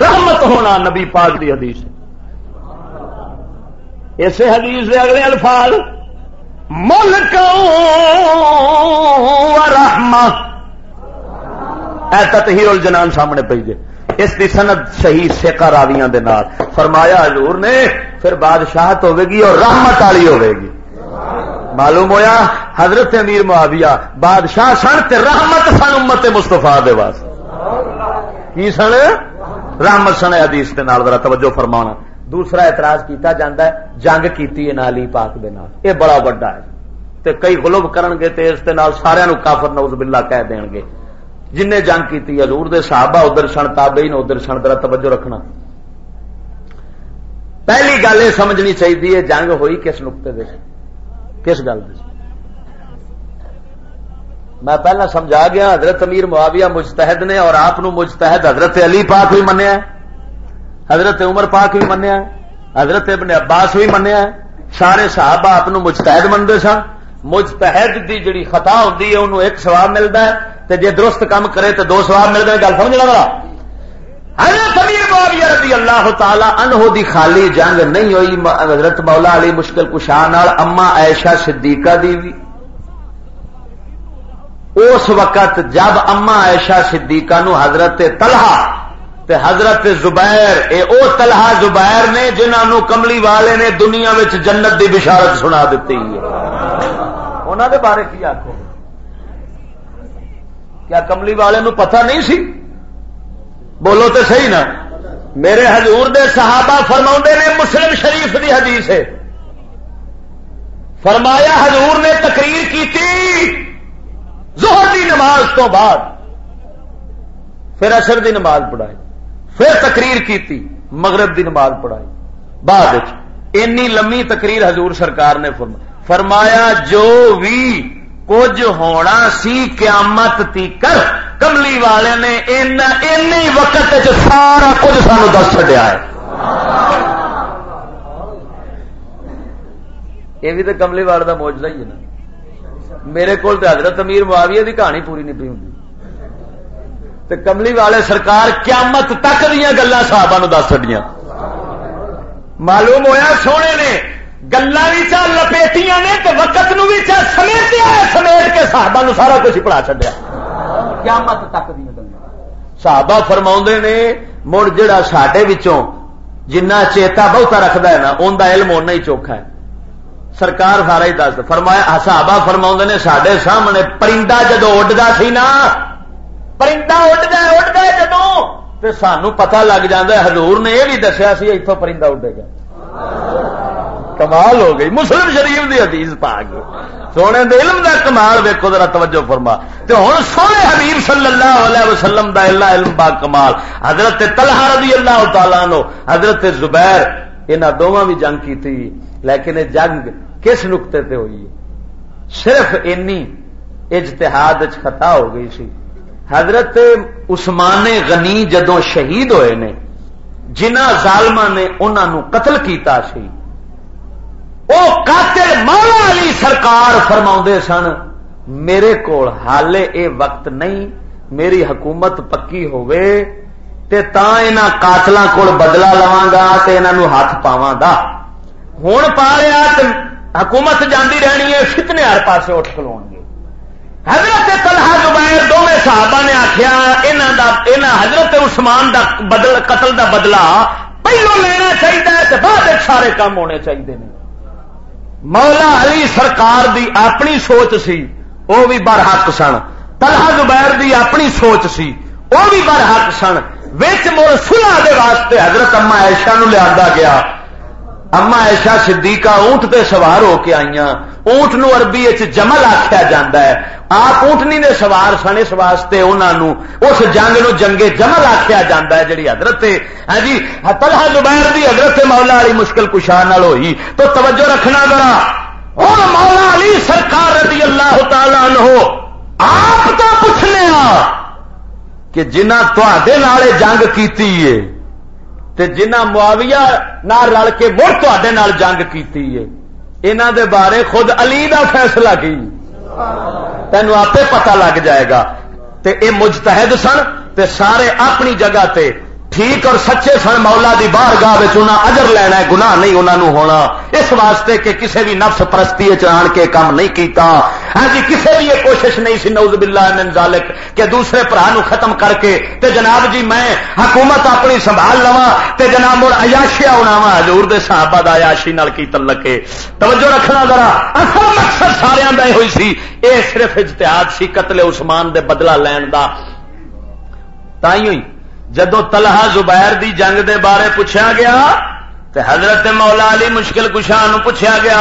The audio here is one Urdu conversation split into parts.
رحمت ہونا نبی پاک دی حدیث اسے حدیث دے اگلے الفاظ ملک اے تطہیر الجنان سامنے پی جائے اس کی سند صحیح سیکا راویاں دے نال۔ فرمایا حضور نے، پھر بادشاہت ہوے گی اور رحمت والی ہوے گی۔ معلوم ہویا، حضرت امیر معاویہ بادشاہ سن تے رحمت سن امت مستفا دے واسطے۔ کی سن؟ رحمت سن حدیث دے نال، ذرا توجہ فرمانا دوسرا اعتراض کیتا جاندا ہے، جنگ کیتی ہے نالی پاک دے نال۔ اے بڑا بڑا ہے۔ تے کئی غلب کرن گے تے اس دے نال سارے نو کافر نعوذ باللہ کہہ دین گے۔ جن نے جنگ کی حضور دے صحابہ ادھر سن، تابعین ادھر سن، ذرا توجہ رکھنا۔ پہلی گل یہ سمجھنی چاہیے جنگ ہوئی کس نقطے دے؟ کس گل دے؟ میں پہلا سمجھا گیا، حضرت امیر معاویہ مجتہد نے اور آپ مجتہد حضرت علی پاک بھی منیا حضرت عمر پاک بھی منیا حضرت ابن عباس بھی منیا سارے صحابہ آپ مجتہد منگے سن۔ مجتہد دی جڑی خطا ہوتی ہے انہوں ایک سواب ملتا ہے تے جے درست کام کرے تو دو سواب مل گئے گل سمجھ لگا حضرت امیر معاویہ رضی اللہ تعالی عنہ دی خالی جنگ نہیں ہوئی، حضرت مولا علی مشکل کشاہ اما عائشہ صدیقہ دی بھی۔ اس وقت جب اما عائشہ صدیقہ نو حضرت طلحہ تے حضرت زبیر، اے او طلحہ زبیر نے جنہاں نو کملی والے نے دنیا وچ جنت دی بشارت سنا دیتی ہے۔ انہاں دے بارے کی آکھو؟ کیا کملی والے نو پتہ نہیں سی؟ بولو تو صحیح نا۔ میرے حضور دے صحابہ فرما نے مسلم شریف دی حدیث ہے۔ فرمایا حضور نے تقریر کیتی۔ زہر دی نماز تو بعد پھر اثر دی نماز پڑھائی، پھر تقریر کیتی، مغرب دی نماز پڑھائی۔ بعد اینی لمبی تقریر حضور سرکار نے فرمایا جو بھی کچھ ہونا سی قیامت تی کر، کملی والے نے این وقت سارا کچھ سانو دس چڈیا ہے۔ یہ بھی تو کملی والے کا موجودہ ہی ہے نا۔ میرے کو حضرت امیر معاویہ دی کہانی پوری نہیں پی ہوں کملی والے سرکار قیامت تک دیا گلان صاحب دس چڈیا معلوم ہویا سونے نے گلا بھی چا لپیٹیاں نے وقت نو بھی چا سمیٹیا سمیٹ کے صحابہ نو سارا کچھ پڑھا چڈیا۔ قیامت تک دیا گلا صحابہ فرما نے مڑ جڑا سڈے جنہ چیتا بہتا رکھتا ہے نا ان کا علم اُنہ ہی چوکھا ہے۔ سرکار سارا ہی دس فرمایا صحابہ فرما نے سڈے سامنے پرندہ جدو اڈتا سی نا پرندہ اڈ گئے اڈ گئے جدو تو سانو پتا لگ جا حضور نے یہ بھی دسیا سی اتوں پرندہ اڈے گا کمال ہو گئی مسلم شریف دی حدیث پا گئی سونے دے علم دا کمال ویکو ذرا توجہ فرما تے ہن سونے حبیب صلی اللہ علیہ وسلم دا اللہ علم با کمال حضرت طلحہ رضی اللہ تعالی عنہ حضرت زبیر انہاں دوواں بھی جنگ کی تھی لیکن یہ جنگ کس نقطے تے ہوئی صرف اینی اجتہاد خطا ہو گئی سی۔ حضرت عثمان غنی جدوں شہید ہوئے نے، جنہ ظالما نے انہوں قتل کیتا سی وہ قاتل مولا علی سرکار فرما سن، میرے کو حالے اے وقت نہیں، میری حکومت پکی ہوئے تے تا انہاں قاتلاں کول بدلا لواں گا، تے انہاں نو ہاتھ پاواں گا۔ ہن پا رہا حکومت جاندی رہنی ہے فتنے ہر پاسے اٹھ کھلون گے حضرت طلحہ زبیر دونوں صحابہ نے آخیا انہاں دا انہاں حضرت عثمان دا بدل قتل دا بدلہ پہلو لینا چاہیے بعد سارے کام ہونے چاہیے مولا علی سرکار دی اپنی سوچ سی وہ بھی بر حق سن تلہا زبیر دی اپنی سوچ سی وہ بھی بر حق سن وچ مڑ سلا دے واسطے حضرت اما ایشا نو لیا گیا اما ایشا صدیقہ اونٹ تے سوار ہو کے آئی اونٹ نو عربی جمل آخیا جا ہے۔ آپ اونٹنی نے سوار سن اس واسطے انہوں اس جنگ نو جنگے جمل آخیا جا ہے جی حضرت ہاں جی تلہا زبیر دی حضرت مولا علی مشکل کشا ہوئی۔ تو توجہ رکھنا ذرا۔ ہوں مولا علی سرکار رضی اللہ تعالی عنہ آپ تو پوچھنے کہ جنہ تے جنگ کیتی ہے تے جنہ معاویہ نہ رل کے مڑ تے جنگ کیتی ہے انہ دے بارے خود علی دا فیصلہ کی۔ تینوں آپ پتا لگ جائے گا۔ تے اے مجتہد سن تے سارے اپنی جگہ تے ٹھیک اور سچے سن مولا دی باہر گاہ اجر لینا ہے، گناہ نہیں انہوں ہونا۔ اس واسطے کہ کسی بھی نفس پرستی چان کے کام نہیں کیتا۔ ہاں جی کسی بھی یہ کوشش نہیں سی نوز باللہ من ذالک، کہ دوسرے برا ختم کر کے تے جناب جی میں حکومت اپنی سنبھال لوا تے جناب مڑ ایاشیا ہونا وا ہزور دے صحابہ دا عیاشی نال کی تلکے توجہ رکھنا ذرا، اصل مقصد سارے ہوئی سی۔ اے صرف اجتہاد سی، قتل عثمان دے بدلہ لین دا۔ تھی ہوئی۔ جدو تلہا زبیر دی جنگ دے بارے پوچھا گیا تو حضرت مولا علی مشکل کشاہ پوچھا گیا،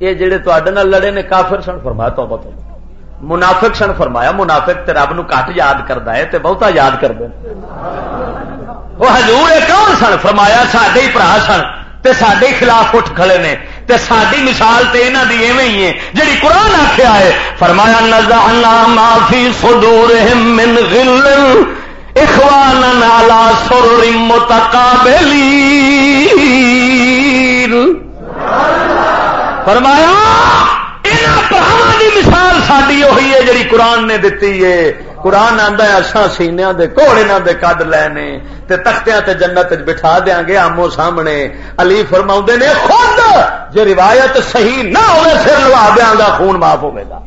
یہ جڑے تے لڑے نے کافر سن؟ فرمایا تو بہت منافق سن فرمایا، منافق تے رب نو کٹ یاد کرتا ہے تے بہتا یاد کر دے وہ حضور کون سن؟ فرمایا سڈے ہی برا سن تے سڈے خلاف اٹھ کھڑے نے۔ تے ساری مثال تے انہوں دی ایویں ہی ہے جڑی قرآن آخیا ہے، فرمایا نزعنا ما فی صدورہم من غل، اخوانا علی سرر متقابلین۔ فرمایا مثال ساری وہی ہے جی قرآن نے دتی ہے۔ قرآن آتا ہے اصا سینیا دے گھوڑے دے کد لینے، تے تختیاں تے جنت بٹھا دیا گے آمو سامنے۔ علی فرما نے، خود جی روایت صحیح نہ ہوئے سر لوا دیا گا خون معاف ہوگا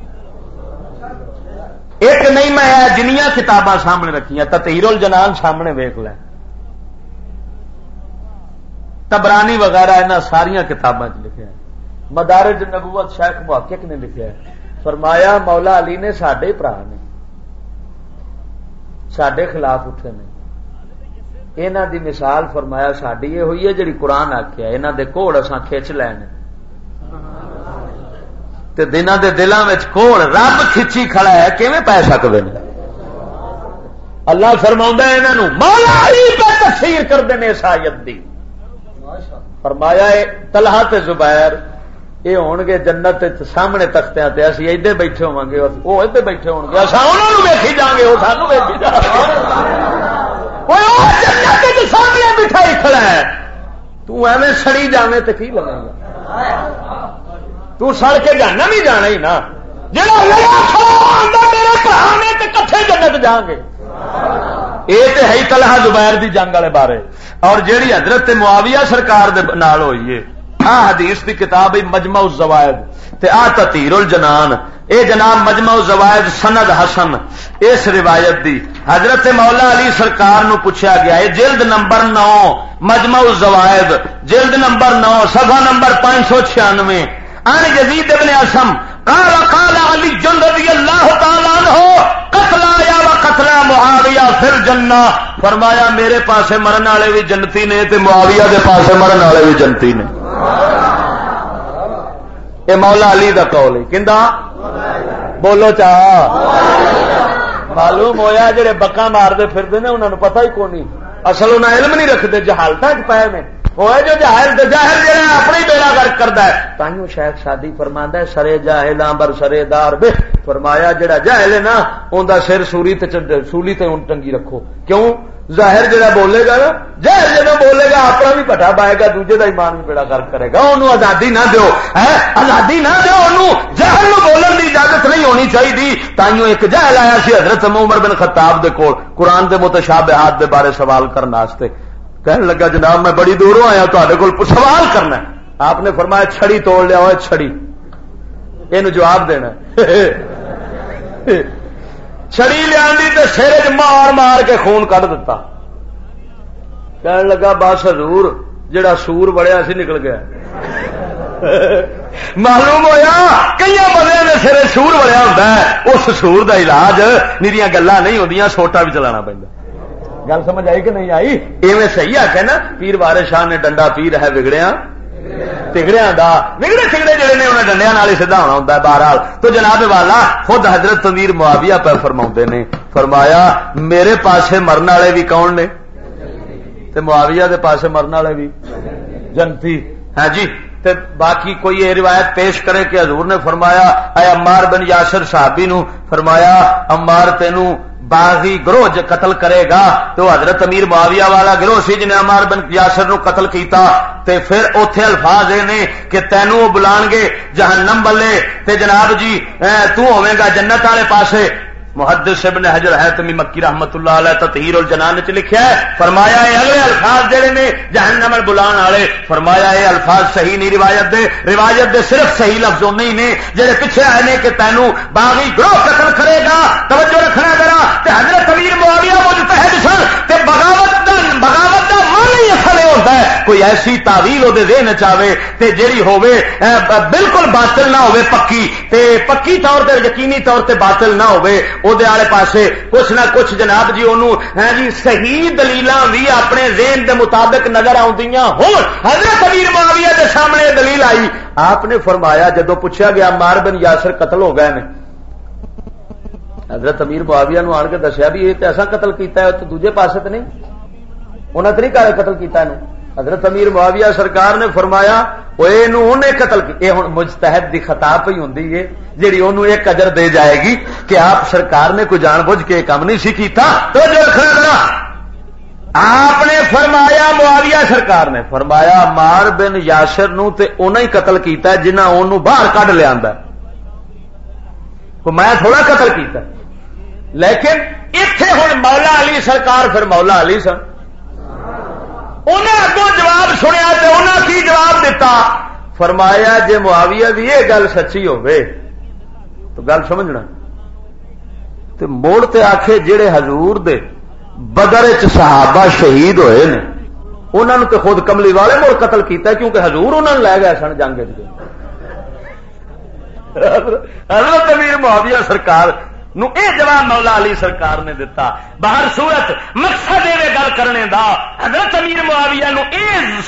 ایک نہیں میں جنیا کتاباں سامنے رکھیاں تیر الجنان سامنے ویک لیں۔ تبرانی وغیرہ یہاں ساریا کتاباں لکھے مدارج نبوت شیخ محقق نے لکھا فرمایا، مولا علی نے سڈے برا نے سڈے خلاف اٹھے نے۔ یہاں دی مثال فرمایا ساری یہ ہوئی ہے جی قرآن آخیا یہاں دے کوڑ اصا کھچ لینے دن کے دلوں میں کوڑ رب کھچی کھڑا ہے کیون پی سکتے ہیں اللہ فرما یہاں مولا علی پہ تفسیر کرتے ہیں سایت دی فرمایا تلہا تے زبیر یہ ہو گے جنت سامنے تختیا اسی ادے بیٹھے ہوا گے وہ ادے بیٹھے ہو گے اصا انہوں ویکھی جا گے وہ سانو ویکھی جا سامنے بٹھائی کھڑا ہے تمہیں سڑی جانے تو کی لگے گا تڑ کے جانا بھی جانا ہی نا جا میرے برا نے تو کٹھے جنت جان گے یہ تو ہے تلہا زبیر دی جنگ والے بارے اور جیڑی حضرت معاویہ سرکار دے نال ہوئی ہے آ حدیث دی کتاب مجمع الزوائد تے آ تطیر الجنان اے جناب مجمع الزوائد سند حسن اس روایت دی۔ حضرت مولا علی سرکار نو پوچھا گیا ہے جلد نمبر نو، مجمع الزوائد، جلد نمبر نو سفا نمبر پانچ سو چھیانوے۔ ان یزید ابن اسم قال قال علی جن رضی اللہ تعالی عنہ قتل یا و قتل معاویہ پھر جنہ فرمایا، میرے پاسے مرن والے بھی جنتی نے، تے معاویہ دے پاسے مرن والے بھی جنتی نے۔ یہ مولا علی دا قول ہے۔ بولو چاہ معلوم ہویا جڑے بکا مارتے پھرتے ہیں انہوں نے پتا ہی کون نہیں۔ اصل انہیں علم نہیں رکھتے جہالت پائے میں۔ ہوئے جو جاہل جاہل جہاں اپنی بیڑا گرک کرتا ہے۔ تائیوں شاید شادی فرما ہے، سرے جاہل بر سرے دار بے۔ فرمایا جڑا جاہل ہے نا ان سر سوری تے سولی تے ان ٹنگی رکھو۔ کیوں؟ ظاہر جہاں بولے گا نا جہر جب بولے گا، اپنا بھی پٹا پائے گا، دوجے کا ایمان بھی بڑا گرک کرے گا۔ انہوں آزادی نہ دو آزادی نہ دو انہوں جہل بولن کی اجازت نہیں ہونی چاہیے تائیوں ایک جہل آیا سی حضرت عمر بن خطاب دے کول، قرآن دے متشابہات دے بارے سوال کرنے کہنے لگا، جناب، میں بڑی دوروں آیا تے کو سوال کرنا ہے۔ آپ نے فرمایا، چھڑی توڑ لیا ہوئے چھڑی۔ یہ جواب دینا چھڑی لیا سر مار مار کے خون کٹ دتا لگا بس حضور جڑا سور بڑیا سی نکل گیا معلوم ہوا کئی بندے نے سر سور بڑیا ہوں اس سور دا علاج نیریاں گلا نہیں ہوں سوٹا بھی چلانا پہنتا گل سمجھ آئی کہ نہیں آئی ایویں صحیح آ نا پیر وار شاہ نے ڈنڈا پیر ہے بگڑیا تگڑیا بگڑے تگڑے جڑے نے انہیں ڈنڈیا ہی سیدا ہونا ہوں بہرحال۔ تو جناب والا، خود حضرت تمیر معاویہ پہ فرما نے، فرمایا، میرے پاسے مرن والے بھی کون نے؟ معاویہ دے پاسے مرن والے بھی جنتی ہاں جی۔ تے باقی کوئی یہ روایت پیش کرے کہ حضور نے فرمایا، اے امار بن یاسر صحابی نو، فرمایا امار تینوں باغی گروہ جو قتل کرے گا تو حضرت امیر معاویہ والا گروہ سی جنہیں امار بن یاسر نو قتل کیتا تے پھر اوتھے الفاظ نے کہ تینوں بلان گے جہنم بلے تے جناب جی تو ہوے گا جنت والے پاسے محدث ابن حجر حیتمی مکی رحمت اللہ علیہ تطہیر الجنان چ لکھیا ہے، فرمایا اے اگلے الفاظ جڑے نے جہنم بلان والے، فرمایا اے الفاظ صحیح نہیں روایت دے روایت دے صرف صحیح لفظ نہیں نے، جڑے پیچھے آئے نے کہ تینو باغی گروہ قتل کرے گا، توجہ رکھنا ذرا، تے حضرت امیر معاویہ مجتہد سن، تے بغاوت دا معنی اصل ہوتا ہے کوئی ایسی تعویل وہ ذہن چاہے تے جیڑی ہوے بالکل باطل نہ ہوے پکی۔ تے پکی طور تے، یقینی طور تے باطل نہ ہوے وہ پاسے کچھ نہ کچھ جناب جی انہوں ہے جی صحیح دلیل بھی اپنے زین دے مطابق نظر آدی ہوں حضرت امیر معاویہ دے سامنے دلیل آئی۔ آپ نے فرمایا جدو پوچھا گیا مار بن یاسر قتل ہو گئے حضرت امیر معاویہ نو آن کے دسیا بھی یہ تو ایسا قتل کیتا ہے تو دوجے پاسے تو نہیں؟ انہیں تو نہیں قتل کیتا ہے حضرت امیر معاویہ سرکار نے فرمایا قتل کی ہوں مجتحد کی پی ہوں جی انہوں ایک اجر دے جائے گی کہ آپ سرکار نے کوئی جان بوجھ کے کام نہیں سی کیتا۔ تو جو رکھنا آپ نے فرمایا، معاویہ سرکار نے فرمایا، مار بن یاسر نو تے انہیں ہی قتل کیتا ہے، جنہ انہوں باہر کڈ لیا میں تھوڑا قتل کیتا لیکن اتے ہوں مولا علی سرکار، پھر مولا علی سن۔ انہیں اگوں جواب سنیا تو انہیں کی جواب دیتا فرمایا جی معاویہ بھی یہ گل سچی ہوے تو گل سمجھنا۔ تو موڑ تے آخے جڑے حضور دے بدر چ صحابہ شہید ہوئے نے انہوں نے تو خود کملی والے مڑ قتل کیتا ہے کیونکہ حضور انہوں نے لے گئے سن جنگ حضرت امیر معاویہ سرکار نو اے جواب مولا علی سرکار نے دیتا باہر صورت مقصد یہ گل کرنے دا۔ حضرت امیر معاویہ نو اے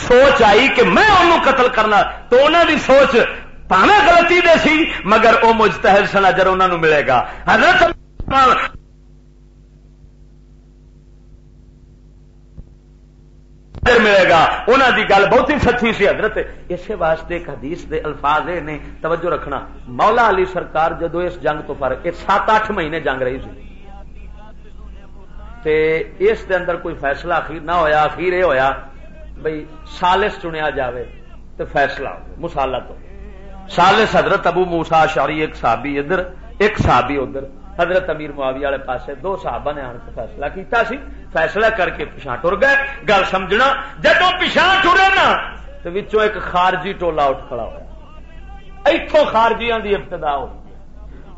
سوچ آئی کہ میں انہوں قتل کرنا، تو انہوں دی سوچ پاوے غلطی دے سی، مگر او مجتہد سن اجر انہوں نے ملے گا۔ حضرت ملے گا۔ انہوں دی گل بہت ہی سچی سی حضرت۔ اسی واسطے ایک حدیث دے الفاظ یہ نے، توجہ رکھنا۔ مولا علی سرکار جدو اس جنگ تو فرق یہ سات اٹھ مہینے جنگ رہی سی۔ تے اس دے اندر کوئی فیصلہ اخیر نہ ہویا، اخیر یہ ہویا بھائی سالس چنیا جاوے تو فیصلہ ہو مسالہ تو۔ سالس حضرت ابو موسا شاری ایک صحابی ادھر، ایک صحابی ادھر۔ حضرت امیر معاویہ والے پاسے دو صحابہ نے آن کے فیصلہ کیتا سی۔ فیصلہ کر کے پچھا ٹر گئے۔ گل سمجھنا جدو پچھا ٹرے نا، تو وچوں ایک خارجی ٹولا اٹھ کھڑا ہوا اتوں خارجیاں دی ابتدا ہو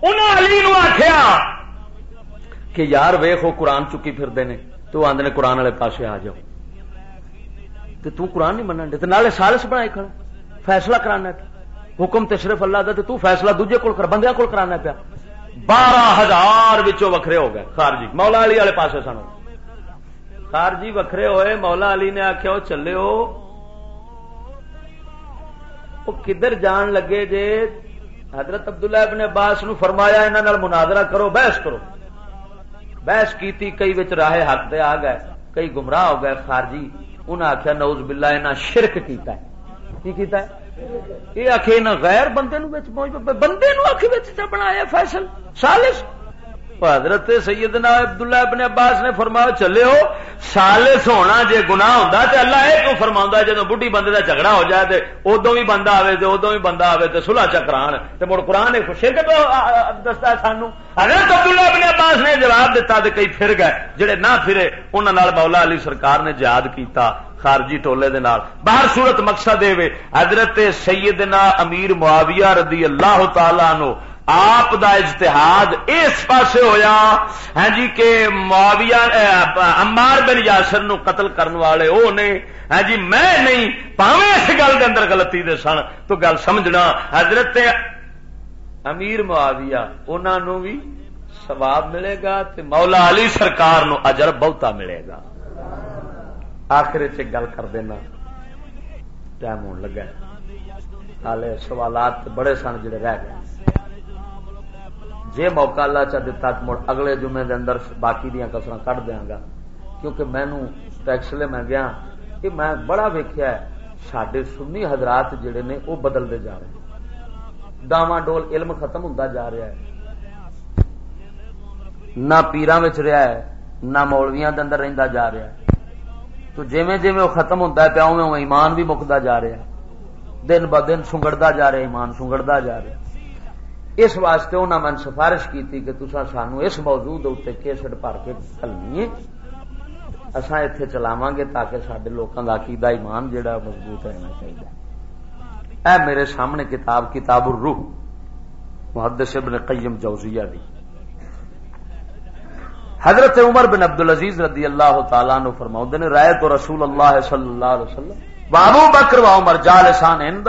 انہوں علی نو آخیا کہ یار ویخ وہ قرآن چکی پھر نے، تو آدھے نے قرآن والے پاسے آ جاؤ۔ تو تو قرآن نہیں منن دے نالے سالس بنا کھڑا۔ فیصلہ کرانا حکم تے صرف اللہ دا تو فیصلہ دوجے کول کر، بندیاں کول کرانا پیا۔ بارہ ہزار وکھرے ہو گئے خارجی۔ مولا علی والے پاس سن خارجی وکھرے ہوئے، مولا علی نے آخیا وہ چلے ہو وہ کدھر جان لگے جے؟ حضرت عبداللہ ابن عباس نو فرمایا انہوں مناظرہ کرو، بحث کرو۔ بحث کی کئی بچ راہ حق دے آ گئے، کئی گمراہ ہو گئے خارجی۔ انہیں آخیا نوز بلا انہیں شرک کیتا ہے۔ کی کیتا ہے؟ یہ آخ غیر بندے بندے آخ بنایا فیصل، سالس۔ حضرت سیدنا عبداللہ ابن عباس نے فرمایا، چلے ہو، سالس ہونا جے گناہ ہوتا تو اللہ یہ کیوں فرما جب بڑھی بندے کا جھگڑا ہو جائے تو ادو بھی بندہ آئے تو ادو بھی بندہ آئے تو سلاح چکران تو مڑ قرآن شرک تو دستا سانو۔ حضرت عبداللہ ابن عباس نے جواب دیتا تو کئی پھر گئے، جڑے نہ پھرے انہوں مولا علی سرکار نے یاد کیتا خارجی ٹولے دے نال۔ باہر صورت مقصد دے وے حضرت سیدنا امیر معاویہ رضی اللہ تعالی نو آپ دا اجتہاد اس پاسے ہویا ہاں جی کہ معاویہ امار بن یاسر نو قتل کرن والے او نے ہاں جی میں نہیں، پاویں اس گل دے اندر غلطی دے سن، تو گل سمجھنا، حضرت امیر معاویہ، انہاں نو بھی ثواب ملے گا تے مولا علی سرکار نو اجر بہتا ملے گا۔ آخر چ گل کر دینا، ٹائم ہونے لگا ہالے سوالات بڑے سن جڑے رہ گئے۔ جی موقع اللہ چا دتا مڑ اگلے جمعے دے اندر باقی دیا کسر کٹ دیا گا۔ کیونکہ مینو ٹیکسلے میں گیا کہ میں بڑا ویکیا سڈے سنی حضرات جڑے نے وہ بدلتے جا رہے ڈاواں ڈول علم ختم ہوں جا رہا ہے۔ نہ پیران رہا ہے، نہ مولویا اندر رہتا جا رہا ہے۔ تو جیویں جیویں وہ ختم ہوتا ہے پیا ایمان بھی مکتا جا رہا ہے۔ دن ب دن سنگڑتا جا رہا ایمان سنگڑتا جا رہا ہے۔ اس واسطے انہوں نے سفارش کی کہ تسا سانو اس موضوع اتنے کیسٹ بھر کے کلنی اصا اتے چلاو گے تاکہ سڈے لوگوں کا عقیدہ، ایمان جہا مضبوط رہنا چاہیے اے میرے سامنے کتاب کتاب الروح، محدث ابن قیم جوزیہ دی۔ حضرت عمر بن عبد العزیز رضی اللہ تعالیٰ نے فرماؤ نے رائے تو رسول اللہ صلی اللہ علیہ وسلم بابو بکر و عمر جالسان ہند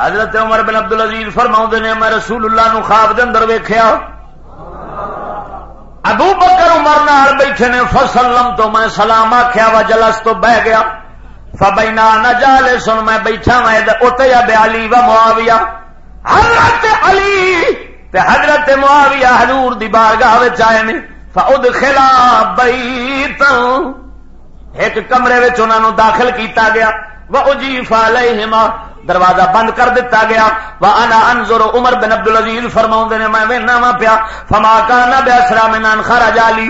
حضرت عمر بن عبد العزیز فرما نے، میں رسول اللہ نو خواب دے اندر ویخیا ابو بکر عمر نال بیٹھے نے، فسلم تو میں سلام آخیا وا، جلس تو بہ گیا۔ فبینا نہ جالے سن میں بیٹھا میں اتیا بیالی و معاویہ۔ حضرت علی تے حضرت معاویہ حضور دی بارگاہ وچ آئے نے۔ فاود خلا بیت ایک کمرے وچ انہاں نو داخل کیتا گیا۔ وا اجیف علیہما دروازہ بند کر دیتا گیا۔ وا انا انظر عمر بن عبد العزیز فرماوندے نے، میں وینا وا پیا۔ فما کان بیاسرا من ان خرج علی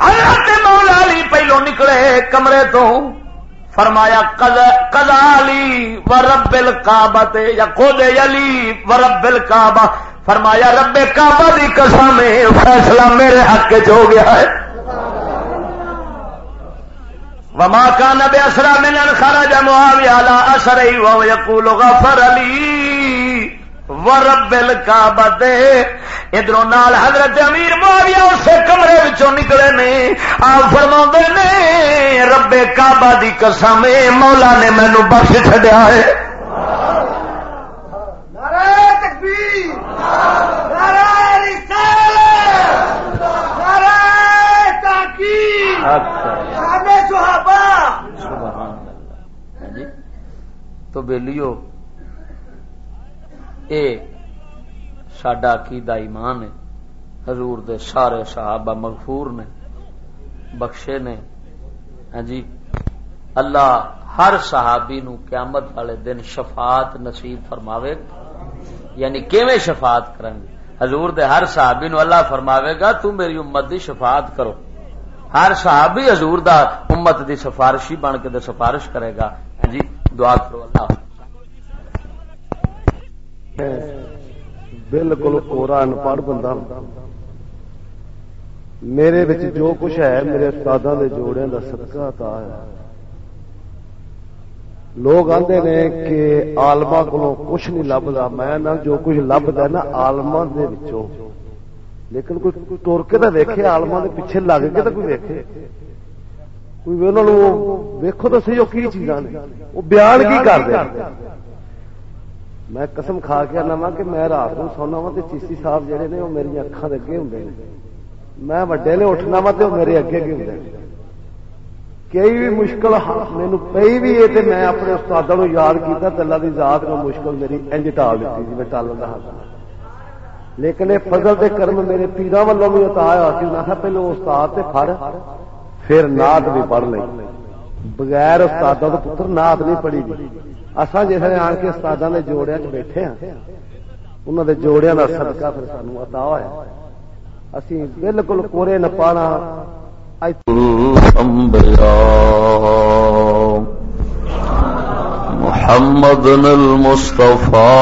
حضرت مولا علی پہلو نکلے کمرے تو۔ فرمایا کزالی و رب الکعبہ یا خود علی و رب الکعبہ فرمایا، رب کعبہ دی قسم فیصلہ میرے حق وچ ہو گیا ہے۔ وما كان بأسرى من أن خرج معاوية على أسره وهو يقول غفر لي ورب الكعبة. ادھر نال حضرت امیر معاویہ اسے کمرے وچوں نکلے نے، آپ فرما نے، رب کعبہ دی قسم مولا نے مینو بخش چڈیا ہے۔ تو بےلیو اے سڈا عقیدہ ایمان ہے۔ حضور دے سارے صحابہ مغفور نے، بخشے نے۔ ہاں جی اللہ ہر صحابی نو قیامت والے دن شفاعت نصیب فرماوے یعنی کیویں شفاعت کریں گے؟ حضور دے ہر صحابی نو اللہ فرماوے گا، تو میری امت دی شفاعت کرو۔ ہر صحابی حضور دا امت دی سفارشی بن کے دے سفارش کرے گا۔ ہاں جی دعا کرو اللہ۔ بالکل کورا انپڑھ بندہ میرے بچ جو کچھ ہے، میرے استاد کے جوڑے کا صدقہ تا ہے۔ لوگ آتے نے کہ آلما کو کچھ نہیں لبتا میں نہ جو کچھ لبتا نا آلما لیکن کوئی تر کے تو ویکے آلما کے پیچھے لگ کے تو کوئی ویکے کوئی ویکو تو سی وہ کی چیزاں نے؟ وہ بیان کی کر دیا میں قسم کھا کے آنا وا کہ میں رات کو سونا وا تو چیسی صاحب جہے نے، وہ میری اکھان کے اگے ہوں میں وڈے نے اٹھنا وا تو میرے اگے اگے ہوں کئی بھی مشکل ہاں، مینو پی بھی ہے میں اپنے استادوں یاد کیا اللہ کی ذات کو مشکل میری انج ٹال دیتی جی میں ٹالن کا حق ہاں۔ لیکن یہ فضل کے کرم میرے پیرا والوں بھی اتایا کہ میں پہلو استاد سے پڑھ، پھر نات بھی پڑھ لیں بغیر استادوں کے پتر نات نہیں پڑھی گی اصا جس نے آن کے استاد کے جوڑیا چ بیٹھے ہیں انہوں نے جوڑیا کا سدکا پھر سانو اتا ہوا اسی بالکل کورے نپانا۔ محمد المصطفى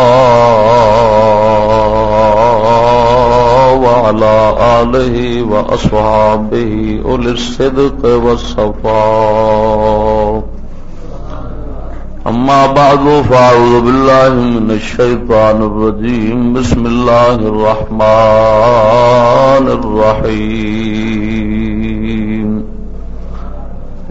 وعلى آله وأصحابه أولي الصدق والصفاء أما بعد، فأعوذ بالله من الشيطان الرجيم. بسم الله الرحمن الرحيم.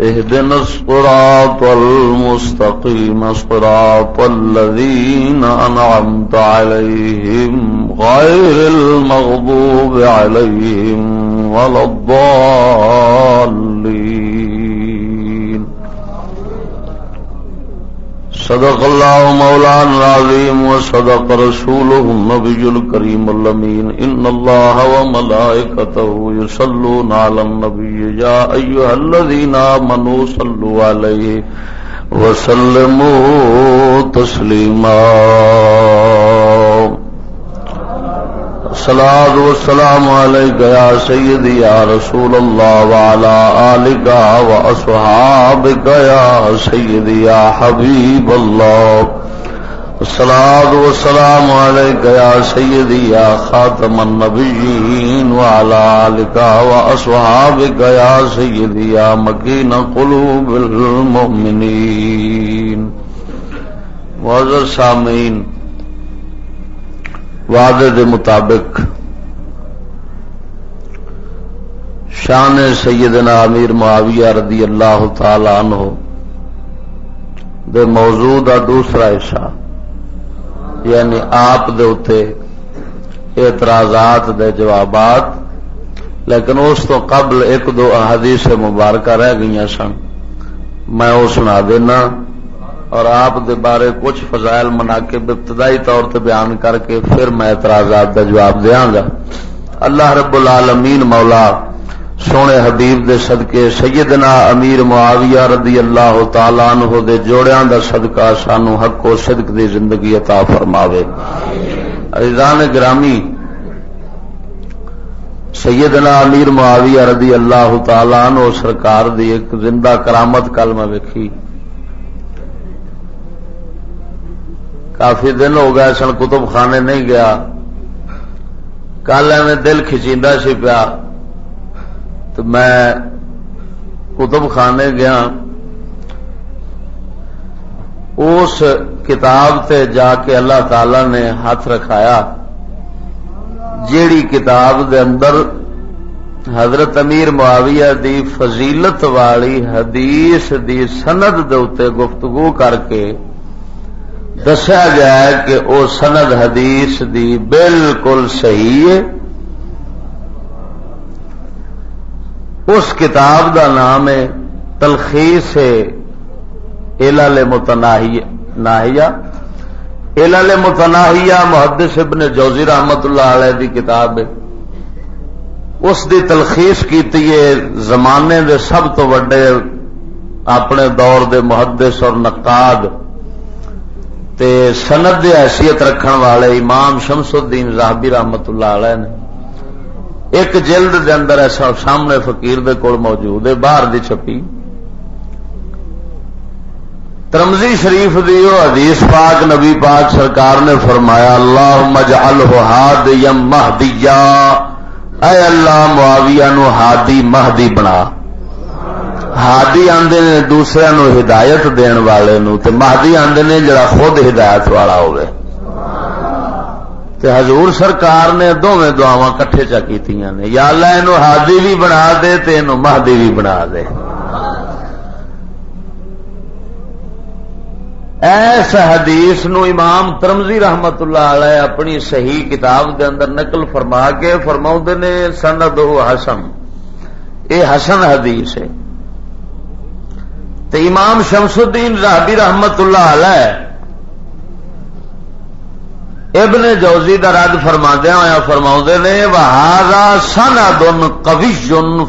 اهدنا الصراط المستقيم. صراط الذين أنعمت عليهم غير المغضوب عليهم ولا الضالين. صدق الله مولانا العظيم وصدق رسوله النبي الكريم اللمين إن الله وملائكته يصلون على النبي يا أيها الذين آمنوا صلوا عليه وسلموا تسليما الصلاة والسلام عليك يا سيدي يا رسول الله وعلى آلك وأصحابك يا سيدي يا حبيب الله. الصلاة والسلام عليك يا سيدي يا خاتم النبيين وعلى آلك وأصحابك يا سيدي يا مكين قلوب المؤمنين. وعزر سامين وعدے دے مطابق شان سیدنا امیر معاویہ رضی اللہ تعالی عنہ دے موضوع دا دوسرا حصہ یعنی آپ دے اتے اعتراضات دے جوابات، لیکن اس تو قبل ایک دو احادیث مبارکہ رہ گئی سن۔ میں وہ سنا دینا۔ اور آپ دے بارے کچھ فضائل منا کے ابتدائی طور پہ بیان کر کے پھر میں اعتراضات کا جواب دیا گا۔ اللہ رب العالمین مولا، سونے حبیب دے صدقے، سیدنا امیر معاویہ رضی اللہ تعالیٰ عنہ دے جوڑیاں دا صدقہ سانو حق و صدق دی زندگی عطا فرماوے۔ عزیزان گرامی، سیدنا امیر معاویہ رضی اللہ تعالیٰ عنہ سرکار دی ایک زندہ کرامت کل میں ویکھی۔ کافی دن ہو گئے سن، کتب خانے نہیں گیا۔ کل ایویں دل کھچیندہ سی پیا۔ تو میں کتب خانے گیا۔ اس کتاب تے جا کے اللہ تعالی نے ہاتھ رکھایا۔ جیڑی کتاب دے اندر حضرت امیر معاویہ دی فضیلت والی حدیث دی سند دے گفتگو کر کے دسیا جائے کہ او سند حدیث دی بالکل صحیح ہے۔ اس کتاب دا نام ہے تلخیص علل متناہیہ علل متناہیہ محدث ابن جوزی رحمت اللہ علیہ دی کتاب ہے۔ اس دی تلخیص کیتی ہے زمانے دے سب تو وڈے اپنے دور دے محدث اور نقاد۔ تے سند حیثیت رکھن والے امام شمس الدین راہبی رحمت اللہ علیہ نے ایک جلد دے اندر ایسا سامنے فقیر دے کول موجود ہے، باہر دی چھپی۔ ترمزی شریف دی حدیث پاک نبی پاک سرکار نے فرمایا اللہ مجعل ہاد یم مہدیا، اے اللہ معاویہ نو ہادی مہدی بنا۔ ہادی آدھے نے دوسرے نو ہدایت دین والے نو تے مہدی آدھے نے جڑا خود ہدایت والا ہوئے تے حضور سرکار نے دونوں دعوا کٹھے چا کی یا اللہ یہ ہادی بھی بنا دے تے یہ مہدی بھی بنا دے ایس حدیث نو امام ترمزی رحمت اللہ علیہ اپنی صحیح کتاب دے اندر نقل فرما کے فرما نے سند حسن یہ حسن حدیث ہے تو امام شمس الدین راہبی رحمت اللہ علیہ ابن جوزی کا رد فرما دیا ہوا فرما نے وہارا سنا دن کبھی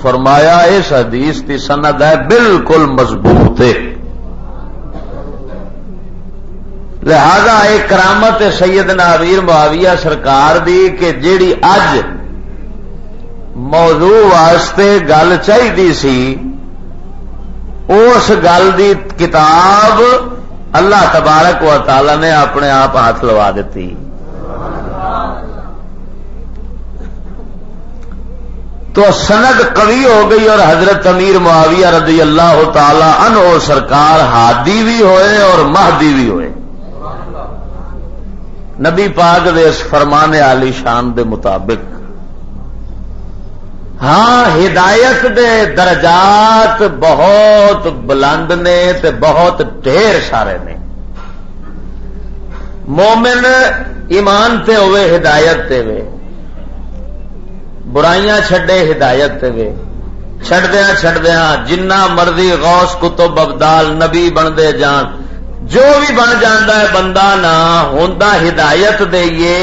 فرمایا اس حدیث کی سند ہے بالکل مضبوط ہے۔ لہذا ایک کرامت سید ناویر معاویہ سرکار دی کہ جیڑی اج موضوع واسطے گل چاہیے سی اس گل دی کتاب اللہ تبارک و تعالی نے اپنے آپ ہاتھ لوا دیتی۔ تو سند قوی ہو گئی اور حضرت امیر معاویہ رضی اللہ تعالی عنہ سرکار ہادی بھی ہوئے اور مہدی بھی ہوئے۔ نبی پاک دے اس فرمانے علی شان دے مطابق ہاں ہدایت دے درجات بہت بلند نے تے بہت ڈھیر سارے نے۔ مومن ایمان تے ہوئے، ہدایت تے وے برائیاں چھڈے، ہدایت تے وے چڈدیا چڈدیا جنہ مرضی غوث کتب ابدال، نبی بنتے جان۔ جو بھی بن جانا ہے، بندہ نہ ہوں ہدایت دئیے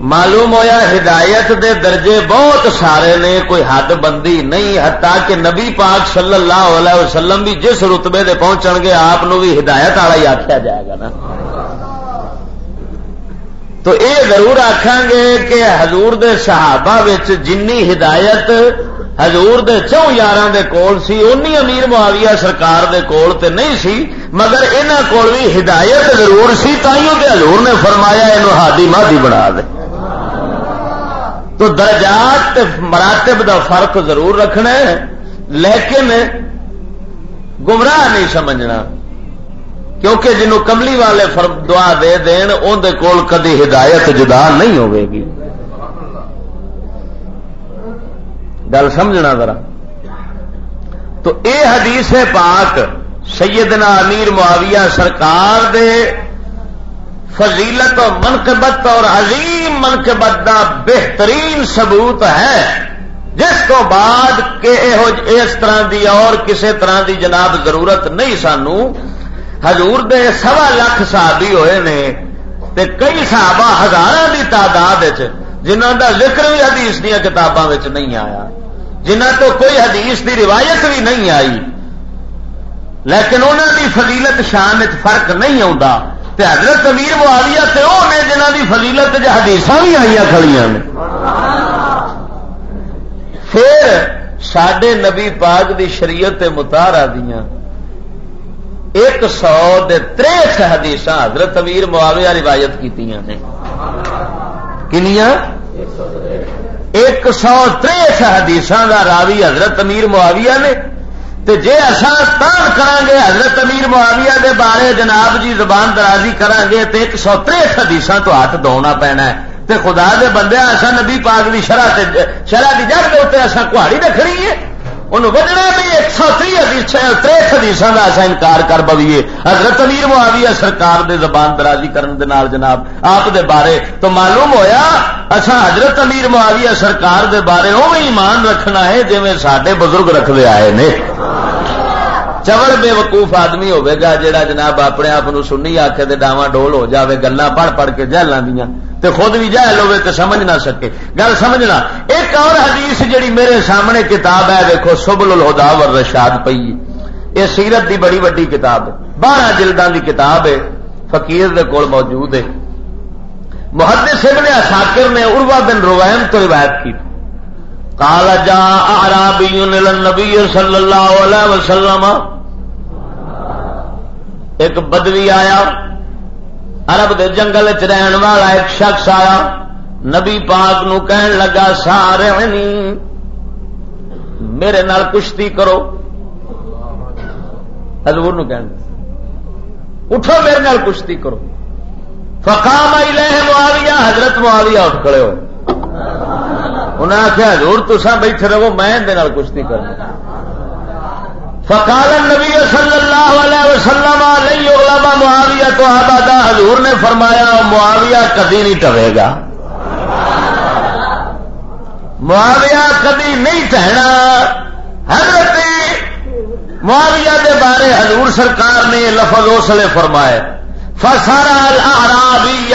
معلوم ہویا ہدایت دے درجے بہت سارے نے، کوئی حد بندی نہیں ہتا کہ نبی پاک صلی اللہ علیہ وسلم بھی جس رتبے دے پہنچن گے، آپ بھی ہدایت والا ہی آخیا جائے گا نا۔ تو اے ضرور آخان گے کہ حضور دے صحابہ جنی ہدایت ہزور دے چو یار دے کول سی، اونی امیر معاویہ سرکار دے کول تے نہیں سی، مگر انہوں کول بھی ہدایت ضرور سی، تائیوں تے ہزور نے فرمایا یہ ہادی مادی بنا دے۔ تو درجات مراتب دا فرق ضرور رکھنا ہے، لیکن گمراہ نہیں سمجھنا۔ کیونکہ جنوں کملی والے دعا دے دین اندر کول کدی ہدایت جدا نہیں ہوے گی۔ گل سمجھنا ذرا۔ تو اے حدیث پاک سیدنا امیر معاویہ سرکار دے فضیلت و منقبت اور عظیم منقبت دا بہترین ثبوت ہے۔ جس کو بعد کہ اس طرح دی اور کسی طرح دی جناب ضرورت نہیں سانو۔ حضور دے سوا لاکھ صحابی ہوئے نے تے کئی صحابہ ہزار کی تعداد جنہوں دا ذکر بھی حدیث دیا کتاباں نہیں آیا۔ جنہ تو کوئی حدیث دی روایت بھی نہیں آئی۔ لیکن انہوں دی فضیلت شان فرق نہیں آتا حضرت امیر معاویہ تے وہ نے جنہ دی فضیلت حدیث بھی آئی کھڑی نے۔ پھر سڈے نبی پاک دی شریعت متارا دیا ایک سو تریس حدیث حضرت امیر معاویہ روایت کی کنیا ایک سو تریس حدیث کا راوی حضرت امیر معاویہ نے۔ تے جے اصا تان کران گے، حضرت امیر معاویہ دے بارے جناب جی زبان درازی کران گے تے ایک سو تریس حدیث تو ہاتھ دونا پینا ہے۔ تے خدا دے بندے اصا نبی پاک دی شرح شرح کی جگ کے اتنے اصا کہاڑی رکھنی ہے انہوں وجنا بھی ایک سو تی تریس حدیث کا اصا انکار کر بویے حضرت امیر معاویہ سرکار دے زبان درازی کرن دے نال جناب، آپ دے بارے تو معلوم ہویا اچھا حضرت امیر معاویہ سرکار دے بارے وہ ایمان رکھنا ہے جی سڈے بزرگ رکھتے آئے نے۔ چوڑ بے وقوف آدمی ہوگا جہاں جناب اپنے آپ سنی آ کے ڈاواں ڈول ہو جاوے گلا پڑھ پڑھ کے جہلوں دیا تے خود بھی جہل ہوے تو سمجھ نہ سکے۔ گل سمجھنا، ایک اور حدیث جڑی میرے سامنے کتاب ہے دیکھو سبل الہدا ور رشاد پئی۔ یہ سیرت دی بڑی وڈی کتاب ہے۔ بارہ جلدان دی کتاب ہے، فقیر دے کول موجود ہے۔ محدث ابن اساکر نے عروہ بن روائم تو روایت کی۔ قال جا اعرابی النبی صلی اللہ علیہ وسلم ایک بدوی آیا، عرب دے جنگل چ رہن والا ایک شخص آیا، نبی پاک نو کہن لگا، سارے میرے نال کشتی کرو. حضور نو کہن اٹھو میرے نال کشتی کرو. فقام الیہ معاویہ، حضرت معاویہ اٹھ کھڑے ہو۔ انہیں آخیا حضور تسا بیٹھے رہو، میں کشتی کرنا فقال النبی صلی اللہ علیہ وسلم علیہ علماء معاویہ تو آبادا حضور نے فرمایا، معاویہ کدی نہیں ٹرے گا. معاویہ کدی نہیں ٹہنا۔ حضرت معاویہ دے بارے حضور سرکار نے لفظ اسلے فرمائے۔ فسارا الارابی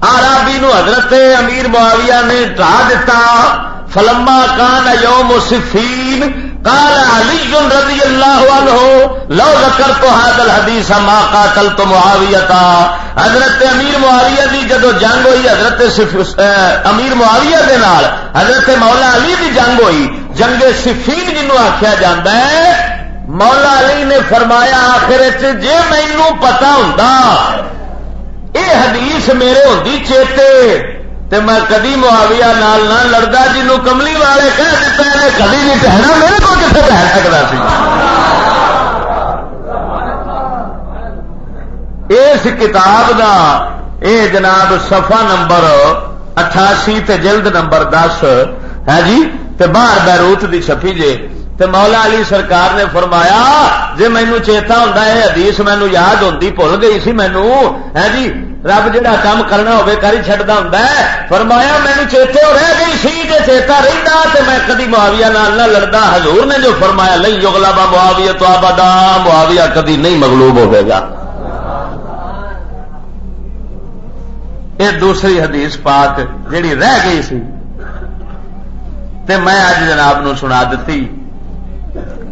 آرابی نو حضرت امیر معاویہ نے ٹھا دیتا فلما کان یوم صفین قال علی رضی اللہ عنہ، لو ذکر تو حاضل حدیث ما قاتل تو معاویتا۔ حضرت امیر معاویہ دی جدو جنگ ہوئی، حضرت امیر معاویہ دے نال، حضرت مولا علی دی جنگ ہوئی۔ جنگ صفین جنو آخیا جاندہ ہے، مولا علی نے فرمایا، آخر جے مینو پتا ہوں اے حدیث میرے ہوتی چیتے۔ تے میں کدی معاویہ نال نہ لڑتا جنوں کملی والے کہہ دیتا ہے، کدی نہیں ٹہنا میرے کو کتنے ٹہ سکتا سی؟ اس کتاب دا، اے جناب صفحہ نمبر اٹھاسی تے جلد نمبر دس، ہے جی؟ تے باہر بیروت دی چھپی جے۔ تے مولا علی سرکار نے فرمایا جی مینو چیتا ہوں حدیث مینو یاد ہوں بھول گئی سی مینو ہے جی؟ رب جہاں کام کرنا ہوے کر ہی چڑھتا ہوں فرمایا مینو چیتے ہو رہ گئی سی جی چیتا رہتا تو میں کدی معاویہ نال نہ لڑتا حضور نے جو فرمایا نہیں جگلا با معاویہ تو آبادا معاویہ کدی نہیں مغلوب ہوے گا۔ یہ دوسری حدیث پاک جیڑی رہ گئی سی، تے میں اج جناب نو سنا دیتی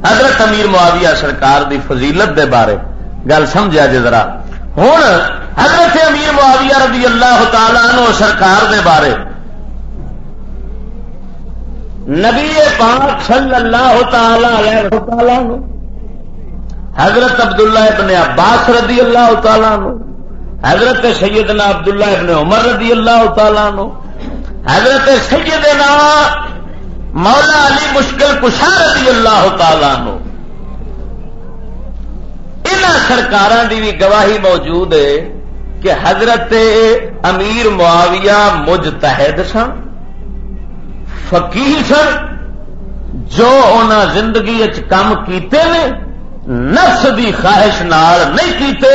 حضرت امیر معاویہ سرکار دی فضیلت دے بارے۔ گل سمجھا جی ذرا۔ ہوں حضرت امیر معاویہ رضی اللہ تعالی عنہ سرکار دے بارے. نبی پاک صلی اللہ تعالی علیہ حضرت عبداللہ ابن عباس رضی اللہ تعالیٰ نو حضرت سیدنا عبداللہ ابن عمر رضی اللہ تعالیٰ نو حضرت سیدنا مولا علی مشکل کشا رضی اللہ تعالیٰ نو ان سرکار کی بھی گواہی موجود ہے کہ حضرت امیر معاویہ مجتہد سن فقیر سن، جو انہوں زندگی کام کیتے نے، نفس دی خواہش نال نہیں کیتے،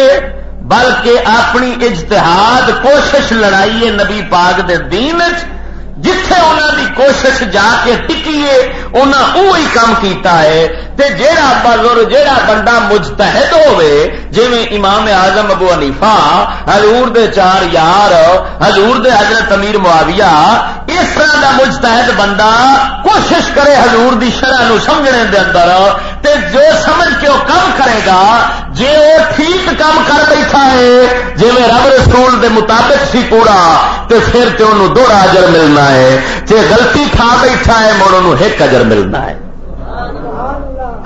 بلکہ اپنی اجتہاد کوشش لڑائی نبی پاک دے دین جتھے انہوں دی کوشش جا کے ٹکیے انہیں وہی کام کیتا ہے۔ تے جیڑا بزر جیڑا بندہ مجتہد ہوئے جی امام اعظم ابو حنیفہ، حضور دے چار یار، حضور دے حضرت امیر معاویہ، اس طرح دا مجتہد بندہ کوشش کرے حضور دی شرح نو سمجھنے دے اندر۔ تے جو سمجھ کے وہ کام کرے گا، جے وہ ٹھیک کام کر بیٹھا ہے جی میں رب رسول دے مطابق سی پورا، تے پھر تے انہوں دو اجر ملنا ہے۔ جے غلطی کھا بیٹھا ہے مڑ انہوں ایک اجر ملنا ہے۔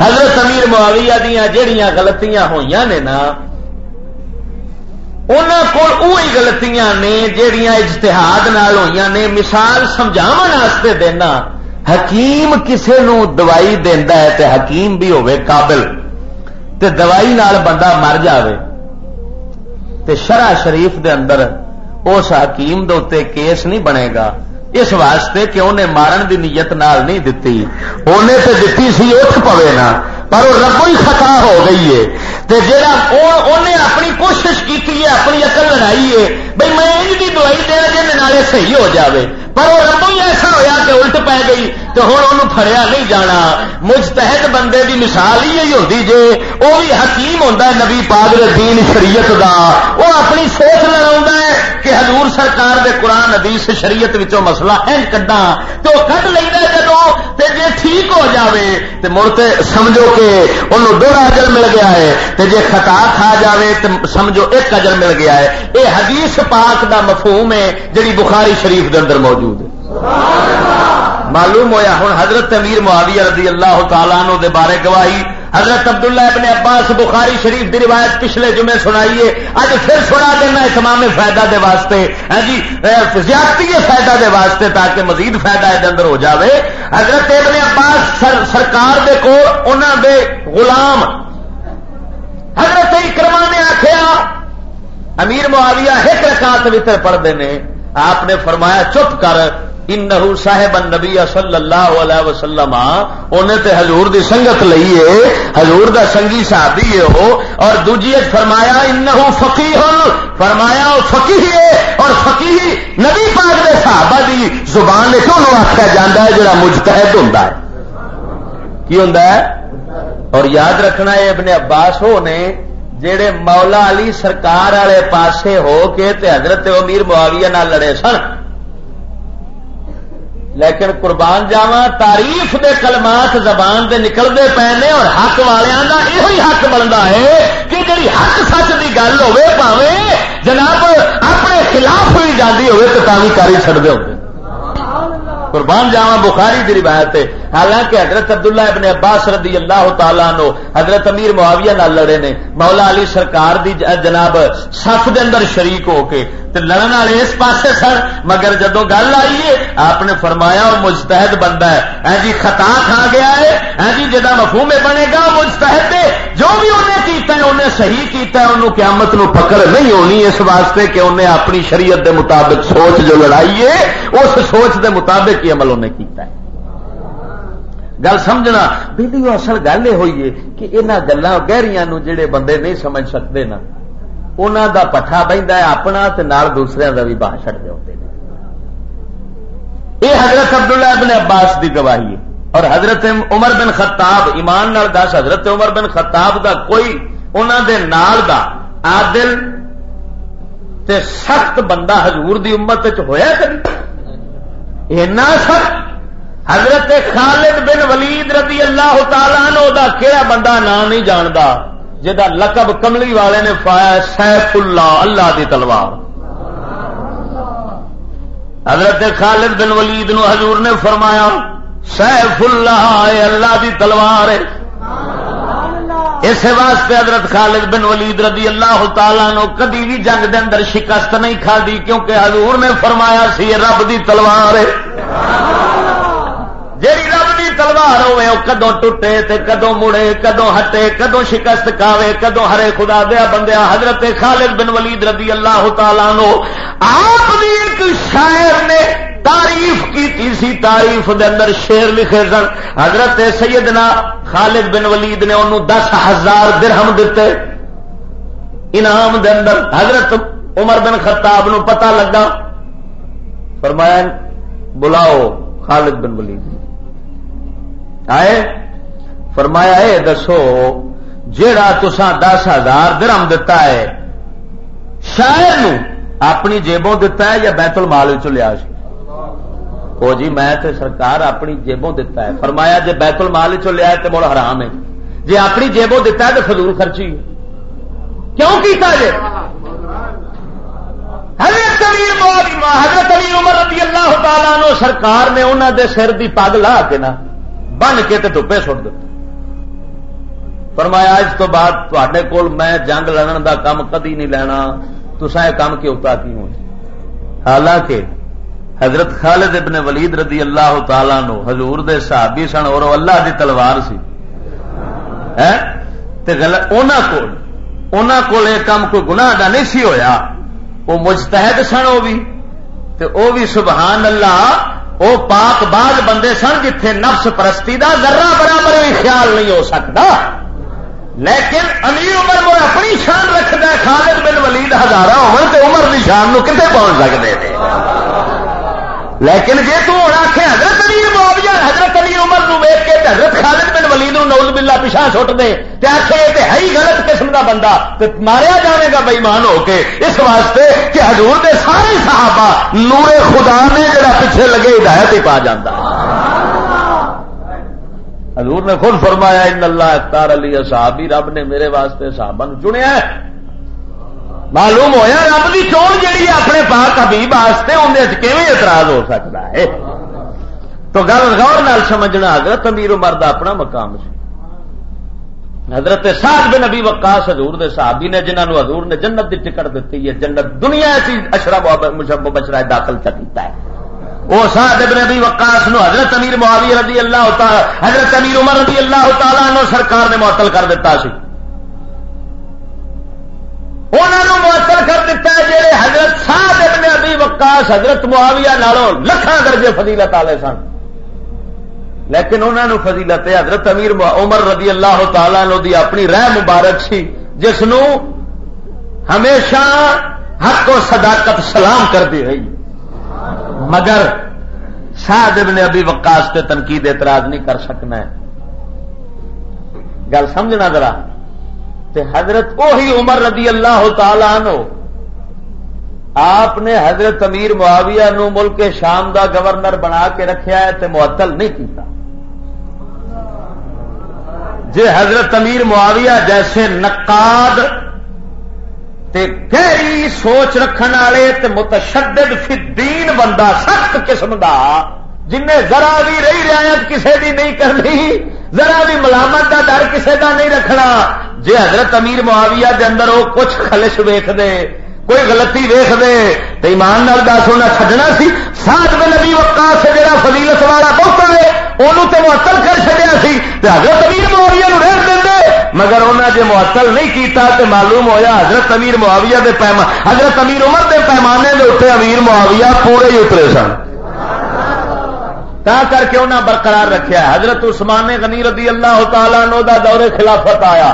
حضرت امیر معاویہ دیا جہیا گلتیاں ہوئی نے نا انہوں کو گلتیاں نے جہیا اجتہاد ہوئی نے۔ مثال سمجھا دینا حکیم کسے نو دوائی دینا ہے تے حکیم بھی ہوے قابل۔ تے دوائی نال بندہ مر جاوے۔ تے شرع شریف دے اندر اس حکیم دے کیس نہیں بنے گا۔ اس واسطے کہ انہیں مارن دی نیت نال نہیں دتی۔ انہیں تے دتی سی اٹھ پوے نا، پر وہ ربو ہی خطا ہو گئی ہے۔ تے جڑا انہیں اپنی کوشش کی ہے، اپنی عقل لڑائی ہے، بھئی میں انج کی دوائی دے جی نالے صحیح ہو جاوے۔ پر وہ ربو ہی ایسا ہویا کہ الٹ پی گئی تو ہوں انہوں فریا نہیں جانا مجتہد بندے کی مثال ہی ہوتی جے وہ بھی حکیم ہوتا ہے نبی پاگ دین شریعت دا وہ اپنی سوچ لڑا ہے کہ حضور سرکار دے قرآن حدیث شریعت وچوں مسئلہ این کڈا تو وہ کٹ لینا جدو تے جے ٹھیک ہو جاوے تے مڑ تے سمجھو کہ انہوں دو اجر مل گیا ہے تے جے خطا کھا جاوے تے سمجھو ایک اجر مل گیا ہے اے حدیث پاک دا مفہوم ہے جڑی بخاری شریف دے اندر موجود ہے۔ معلوم ہویا ہوں حضرت امیر معاویہ رضی اللہ تعالیٰ عنہ دے بارے گواہی، حضرت عبداللہ ابن عباس بخاری شریف دی روایت پچھلے جمعے سنائیے، اج پھر سنا دینا اتمام فائدہ دے واسطے۔ ہاں جی زیادتی فائدہ دے واسطے تاکہ مزید فائدہ یہ اندر ہو جاوے۔ حضرت ابن عباس سر، سرکار دے کو انہوں دے غلام۔ حضرت اکرما نے آخیا امیر معاویہ ایک رکعت وطر پڑھتے ہیں آپ نے فرمایا، چپ کر، انہو صاحب النبی صلی اللہ علیہ وسلم انہیں تے حضور دی سنگت لئیے حضور دا سنگی صحابی ہے ہو اور دوجی فرمایا، انہو فقیح فرمایا وہ فقیح ہے، اور فقیح نبی پاک دے صحابہ دی زبان نے کیوں آخیا جاتا ہے جڑا مجتہد ہوتا ہے۔ کی ہوتا ہے؟ اور یاد رکھنا ہے، ابن عباس ہو نے جڑے مولا علی سرکار والے پاسے ہو کے تے حضرت امیر معاویہ نہ لڑے سن۔ لیکن قربان جاوا تعریف دے کلمات زبان دے نکلتے پے نے اور حق والوں کا یہ حق بنتا ہے کہ جی حق سچ کی گل ہوے جناب اپنے خلاف ہوئی جاتی ہوے تو تھی کاری چڑھتے ہوتے قربان جاوا بخاری کی روایت ہے۔ حالانکہ حضرت عبداللہ ابن عباس رضی اللہ تعالیٰ نو حضرت امیر معاویہ نال لڑے نے، مولا علی سرکار دی جناب سف دے اندر شریک ہو کے لڑن والے اس پاسے سر مگر جدو گل آئی ہے، آپ نے فرمایا اور مجتہد بندہ ہے۔ ہاں جی خطا کھا گیا ہے ہاں جی جدا مفہوم بنے گا مجتہد جو بھی انہیں کیتا ہے، انہیں صحیح کیتا ہے، انہوں قیامت نو پکڑ نہیں ہونی، اس واسطے کہ انہیں اپنی شریعت دے مطابق سوچ جو لڑائی ہے، اس سوچ دے مطابق ہی عمل انہیں کیتا ہے۔ گل سمجھنا بھی اصل گل یہ ہوئی ہے کہ یہاں گلوں گہریاں جڑے بندے نہیں سمجھ سکتے نا انہوں دا پٹھا بہتا ہے اپنا نال دوسرے کا بھی باہ چڑھتے ہوتے ہیں یہ حضرت عبداللہ ابن عباس دی گواہی ہے۔ اور حضرت عمر بن خطاب، ایمان نال دس، حضرت عمر بن خطاب دا کوئی انہوں دے نال دا عادل تے سخت بندہ حضور دی امت ہویا کبھی؟ اینا سخت حضرت خالد بن ولید رضی اللہ تعالیٰ دا کہڑا بندہ نام نہیں جانتا جا لقب کملی والے نے پایا سیف اللہ اللہ دی تلوار۔ حضرت خالد بن ولید نو حضور نے فرمایا سیف اللہ اللہ دی تلوار ہے۔ اس واسطے حضرت خالد بن ولید رضی اللہ تعالیٰ نو کدی بھی جنگ دے اندر شکست نہیں کھا دی کیونکہ حضور نے فرمایا سی رب دی تلوار ہے۔ جیڑی رب دی تلوار ہوے وہ کدوں ٹوٹے تے کدوں مڑے، کدوں ہٹے، کدوں شکست کھاوے کدوں ہرے خدا دیا بندیا حضرت خالد بن ولید رضی اللہ تعالیٰ نو آپ دی ایک شاعر نے تعریف کی سی تعریف دے اندر شیر لکھے سن۔ حضرت سیدنا خالد بن ولید نے انہوں دس ہزار درہم دیتے۔ انعام دے اندر حضرت عمر بن خطاب نو پتا لگا۔ فرمایا، بلاؤ خالد بن ولید۔ آئے؟ فرمایا، اے دسو، جیڑا تسا دس ہزار درہم دتا ہے، شاعر نو اپنی جیبوں دتا ہے یا بیت المال لیا سی؟ جی میں تے سرکار اپنی جیبوں دتا ہے۔ فرمایا جی بیت المال چ لیا تو مڑ حرام ہے۔ جی اپنی جیبوں دتا ہے تو فضول خرچی کیوں کیتا جی حضرت حضرت علی عمر رضی اللہ تعالیٰ نو سرکار نے انہوں دے سر دی پگ لا کے نا بن کے تے دھوپے سٹ دیتے۔ فرمایا، اس تو بعد تے کول میں جنگ لڑن دا کام کدی نہیں لینا۔ تسا یہ کام کیوں کیوں حالانکہ حضرت خالد ابن ولید رضی اللہ تعالی نو حضور دے صحابی سن، اور اللہ دی تلوار سی۔ کول یہ کام کوئی گناہ دا نہیں سی ہویا۔ وہ مجتہد سن وہ بھی۔ تے او بھی سبحان اللہ وہ پاک باز بندے سن جتھے نفس پرستی دا ذرہ برابر بھی خیال نہیں ہو سکتا۔ لیکن امیر عمر وہ اپنی شان رکھتا خالد بن ولید ہزارہ عمر تے عمر کی شان نو کتنے پہنچ سکتے ہیں لیکن جی تر آخ حضرت علی معاویہ، حضرت علی عمر نو کے حضرت خالد بن ولید نوز بلا پیچھا سٹ دے تے آخ یہ ہے ہی غلط قسم کا بندہ تے ماریا جائے گا بےمان ہو کے۔ اس واسطے کہ حضور دے سارے صحابہ نور خدا نے جڑا پیچھے لگے ہدایت ہی پا جاتا حضور نے خود فرمایا، ان اللہ اختار علی، صحابی رب نے میرے واسطے صحابہ چنیا ہے۔ معلوم ہوا رب کی چون جیڑی اپنے پاک حبیب واسطے اندر کیون اعتراض ہو سکتا ہے؟ تو گل غور نال سمجھنا، حضرت امیر عمر دا اپنا مقام سی حضرت سات بن نبی وقاص حضور دے صحابی نے جنہوں حضور نے جنت دی ٹکٹ دیتی ہے، جنت دنیا ایسی اشرا مشب بچرا داخل چکیتا ہے۔ وہ سعد بن نبی وقاص نو حضرت امیر معاویہ رضی اللہ تعالی، حضرت امیر عمر رضی اللہ تعالیٰ نو سرکار نے معطل کر دیتا سی۔ انہوں معطل کر دیتا ہے جہے حضرت صاحب ابن ابی وقاص، حضرت معاویہ نالوں لکھان درجے فضیلت والے سن۔ لیکن انہوں نے فضیلت حضرت امیر عمر رضی اللہ تعالی نو دی اپنی رہ مبارک سی، جس نو ہمیشہ حق و صداقت سلام کرتی رہی مگر شاہد ابن ابی وقاص تے تنقید اعتراض نہیں کر سکنا ہے۔ گل سمجھنا ذرا۔ تے حضرت وہی عمر رضی اللہ تعالی عنہ، آپ نے حضرت امیر معاویہ نو ملک شام دا گورنر بنا کے رکھیا ہے تے معطل نہیں کیتا۔ جے حضرت امیر معاویہ جیسے نقاد تے گہری سوچ رکھن والے تے متشدد فی الدین بندہ سخت قسم دا جن ذرا بھی رہی رعایت کسے دی نہیں کرنی ذرا بھی ملامت کا ڈر کسے کا نہیں رکھنا۔ جی حضرت امیر معاویہ دے اندر وہ کچھ خلش ویخ دے، کوئی غلطی ویخ دے تو ایمان نال دس ہونا چڈنا سی۔ سات میں نبی وقا سے جڑا فضیلت والا بہت ہے انہوں تو معطل کر چڑیا سی۔ تو حضرت امیر معاویہ نو رہ دیں مگر انہیں جی معطل نہیں کیتا تو معلوم ہویا حضرت امیر معاویہ دے پیمان حضرت امیر عمر دے پیمانے دے اتنے امیر معاویہ پورے ہی اترے سن۔ تا کر کے انہیں برقرار رکھا حضرت عثمان غنی رضی اللہ تعالیٰ نو دا دور خلافت آیا۔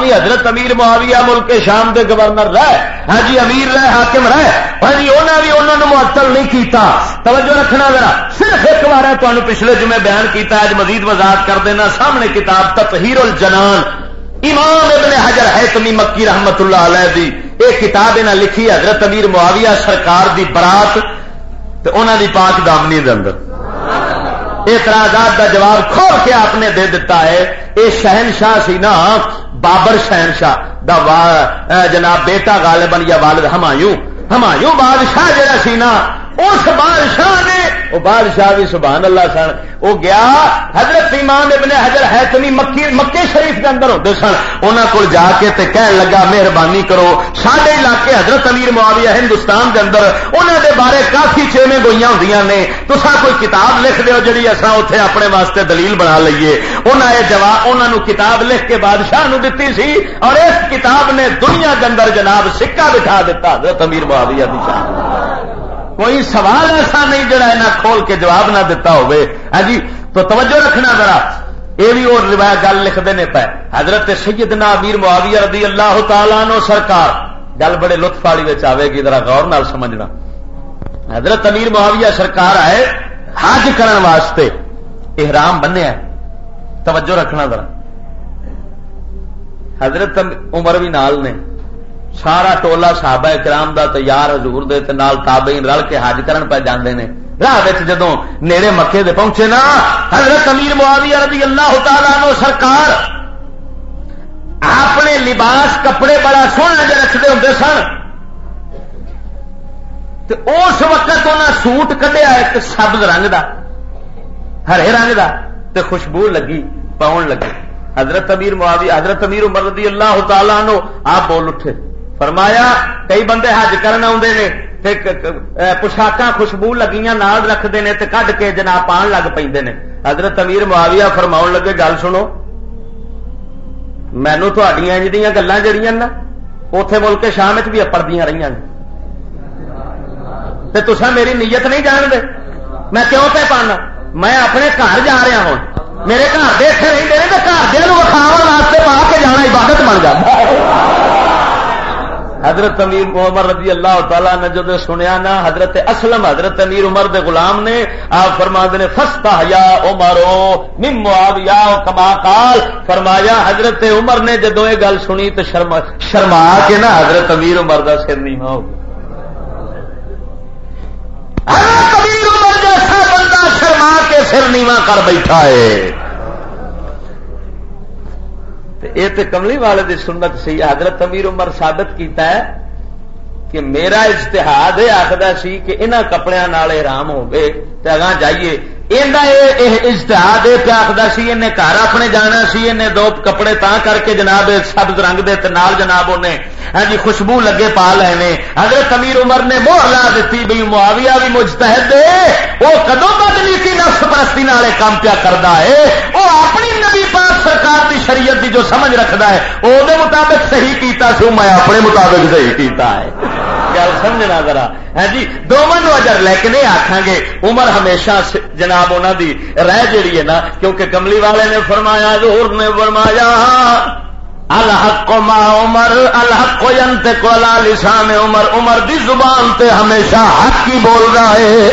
بھی حضرت امیر معاویہ ملک شام دے گورنر رہ ہاں جی امیر رہ حاکم رہ ہاں جی انہیں بھی انہوں نے معطل نہیں کیتا۔ توجہ رکھنا ذرا۔ صرف ایک بار ہے تمہیں پچھلے جمعے بیان کیتا ہے مزید وضاحت کر دینا۔ سامنے کتاب تطہیر الجنان۔ امام ابن حجر ہے تمی مکی رحمت اللہ علیہ دی۔ ایک کتاب انہیں لکھی حضرت امیر معاویہ سرکار دی برات۔ انہوں دی پاک دامنی دے اندر۔ اعتراضات دا جواب کھول کے آپ نے دے دیتا ہے۔ یہ شہنشاہ سی نا بابر شہنشاہ، دا جناب بیٹا غالبن یا والد ہمایوں ہمایوں بادشاہ جہاں سی نا اس بادشاہ نے، وہ بادشاہ بھی سبحان اللہ سن، وہ گیا، حضرت امام ابن حضر ہے مکی مکے شریف کے اندر ہوتے سن۔ انہوں کو جا کے تے کہن لگا، مہربانی کرو سارے علاقے حضرت امیر معاویہ ہندوستان کے اندر انہوں دے بارے کافی چیویں گوئیاں ہوں نے۔ تو کوئی کتاب لکھ دیو جی اصا اتنے اپنے واسطے دلیل بنا لیے انہوں نے جواب انہوں کتاب لکھ کے بادشاہ نو دیتی سی، اور اس کتاب نے دنیا کے اندر جناب سکا بٹھا دیتا حضرت امیر معاویہ دی شان۔ کوئی سوال ایسا نہیں جڑا نہ کھول کے جواب نہ دیتا ہوئے۔ ہاں جی تو توجہ رکھنا ذرا۔ یہ بھی اور روایت گل لکھتے ہیں پہ۔ حضرت سیدنا امیر معاویہ رضی اللہ تعالیٰ نو سرکار۔ گل بڑے لطف والی آئے گی، ذرا غور نال سمجھنا۔ حضرت امیر معاویہ سرکار آئے حج کرن واسطے۔ احرام بنیا توجہ رکھنا ذرا۔ حضرت عمر بھی نال نے۔ سارا ٹولا صحابہ کرام دا تیار حضور دے تے نال تابعین رل کے حج کرن پہ جاندے نے۔ راہ جدوں نیڑے مکے دے پہنچے نا، حضرت امیر معاویہ رضی اللہ تعالی عنہ سرکار اپنے لباس کپڑے بڑا سونا جہ رکھتے ہوں سن۔ اس وقت انہیں سوٹ کڈیا ایک سبز رنگ دا، ہرے رنگ دا، تے خوشبو لگی، پاؤن لگی۔ حضرت امیر معاویہ، حضرت امیر عمر رضی اللہ تعالیٰ نو آپ بول اٹھے۔ فرمایا، کئی بندے حج کرن آدھے نے پوشاک خوشبو لگیاں نال رکھتے ہیں کڈ کے جناب پان لگ پہ حضرت امیر معاویہ فرما لگے گل سنو مینو تھوڑی گلان جہیا نا اتے ملک شام بھی اپڑدیا رہی تصا میری نیت نہیں جانتے میں کیوں پہ پانا میں اپنے گھر جا رہا ہوں میرے گھر دیکھے رہتے ہیں تو گھر دیا وکھاو واسطے پا کے جانا عبادت بن جاتا حضرت امیر محمد رضی اللہ تعالیٰ نے جب سنیا نا، حضرت اسلم، حضرت امیر عمر دے غلام نے، آپ فرما نے فستا یا عمرو مم یا کما کال فرمایا، حضرت عمر نے جدو یہ گل سنی تو شرما شرما کے نا حضرت امیر عمر دا سر نہیں ہو حضرت امیر عمر جیسا بندہ شرما کے سر نیواں کر بیٹھا ہے۔ یہ تو کملی والے دی سنت سی حضرت امیر عمر ثابت کیتا ہے کہ میرا اشتہاد یہ آخر سی کہ انہوں کپڑے رام ہو گئے اگاں جائیے۔ اجتہاد یہ آخر سی ان گھر اپنے جانا سی ان دو کپڑے تا کر کے جناب سبز رنگ دے نال جناب انہیں ہاں جی خوشبو لگے پا لے حضرت امیر عمر نے موہ لا دیتی بھائی معاویہ بھی مجتہد دے وہ کدو بدلی کی نفس پرستی والے کام پیا کرتا ہے وہ اپنی نبی پاک سرکار کی شریعت کی جو سمجھ رکھتا ہے وہ مطابق صحیح کیتا سو میں اپنے مطابق صحیح کیتا ہے گل سمجھنا ذرا ہاں جی دونوں اجر لیکن یہ آخان گے عمر ہمیشہ جناب انہوں دی رہ جڑی ہے نا، کیونکہ کملی والے نے فرمایا زور نے فرمایا، الحق ما عمر، الحق ينطق على لسان عمر عمر دی زبان تے ہمیشہ حق کی بول رہا ہے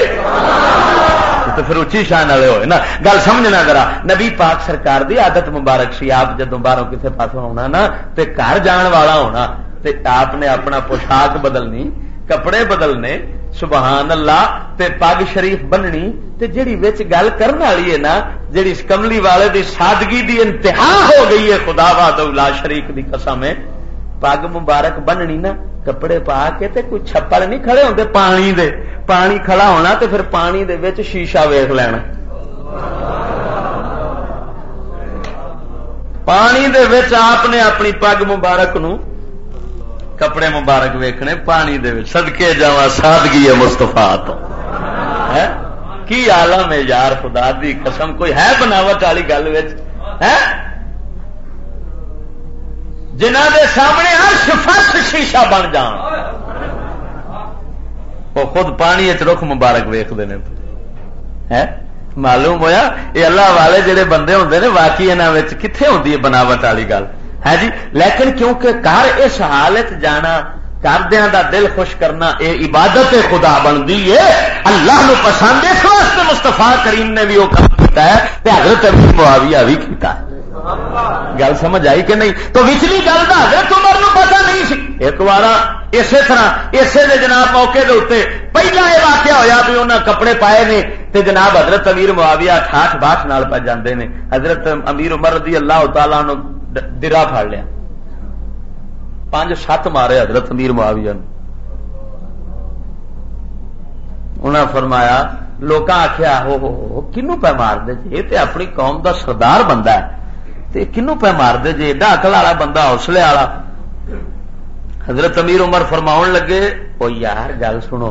تو پھر اچھی شان والے ہوئے نا۔ گل سمجھنا ذرا، نبی پاک سرکار دی عادت مبارک سی، آپ جدو باہروں کسی پاس ہونا نا، تے گھر جان والا ہونا، تے آپ نے اپنا پوشاک بدلنی کپڑے بدلنے، سبحان اللہ، تے پگ شریف بننی، تے جڑی وچ گل کرنے والی ہے نا جڑی کملی والے دی سادگی دی انتہا ہو گئی ہے، خدا باد شریف دی قسم ہے۔ پگ مبارک بننی نا، کپڑے پا کے تے کوئی چھپڑ نہیں کھڑے ہوتے پانی دے۔ پانی کھڑا ہونا تے پھر پانی دے وچ شیشہ ویخ لینا۔ پانی دے وچ آپ نے اپنی پگ مبارک نو کپڑے مبارک ویکھنے، پانی دے سدکے جا سادگی ہے مستفا تو۔ کی آلم ہے یار، خدا دی قسم، کوئی ہے بناوٹ والی گل جنہ دے سامنے ہر فرش شیشہ بن جان وہ خود پانی رخ مبارک ویختے ہیں معلوم ہویا؟ یہ اللہ والے جڑے بندے ہوں نے، واقعی یہاں کتنے ہوتی ہے بناوٹ والی گل؟ ہے جی؟ لیکن کیونکہ گھر اس حالت جانا کردیا دا دل خوش کرنا، اے عبادت خدا بنتی ہے، اللہ نو پسند اس واسطے مستفا کریم نے بھی وہ کام کیا ہے، تے حضرت ابھی معاویہ بھی کیتا ہے۔ گل سمجھ آئی کہ نہیں؟ تو وچلی گل کا حضرت عمر نو پتا نہیں سی۔ ایک بار اسی طرح، اسی دے جناب موقع دے اتنے پہلا یہ واقعہ ہویا بھی انہیں کپڑے پائے نے، تے جناب حضرت امیر معاویہ ٹھاٹ باٹ نال پہ جاندے نے۔ حضرت امیر عمر رضی اللہ تعالیٰ درا پڑ لیا پانچ سات مارے حضرت امیر معاویہ انہیں فرمایا لوگ آخیا ہو ہو کنو پہ مار دے جی یہ اپنی قوم دا سردار بندہ ہے کنو پہ مار دے جی ایڈا اکل والا بندہ حوصلے والا حضرت امیر عمر فرما لگے وہ یار گل سنو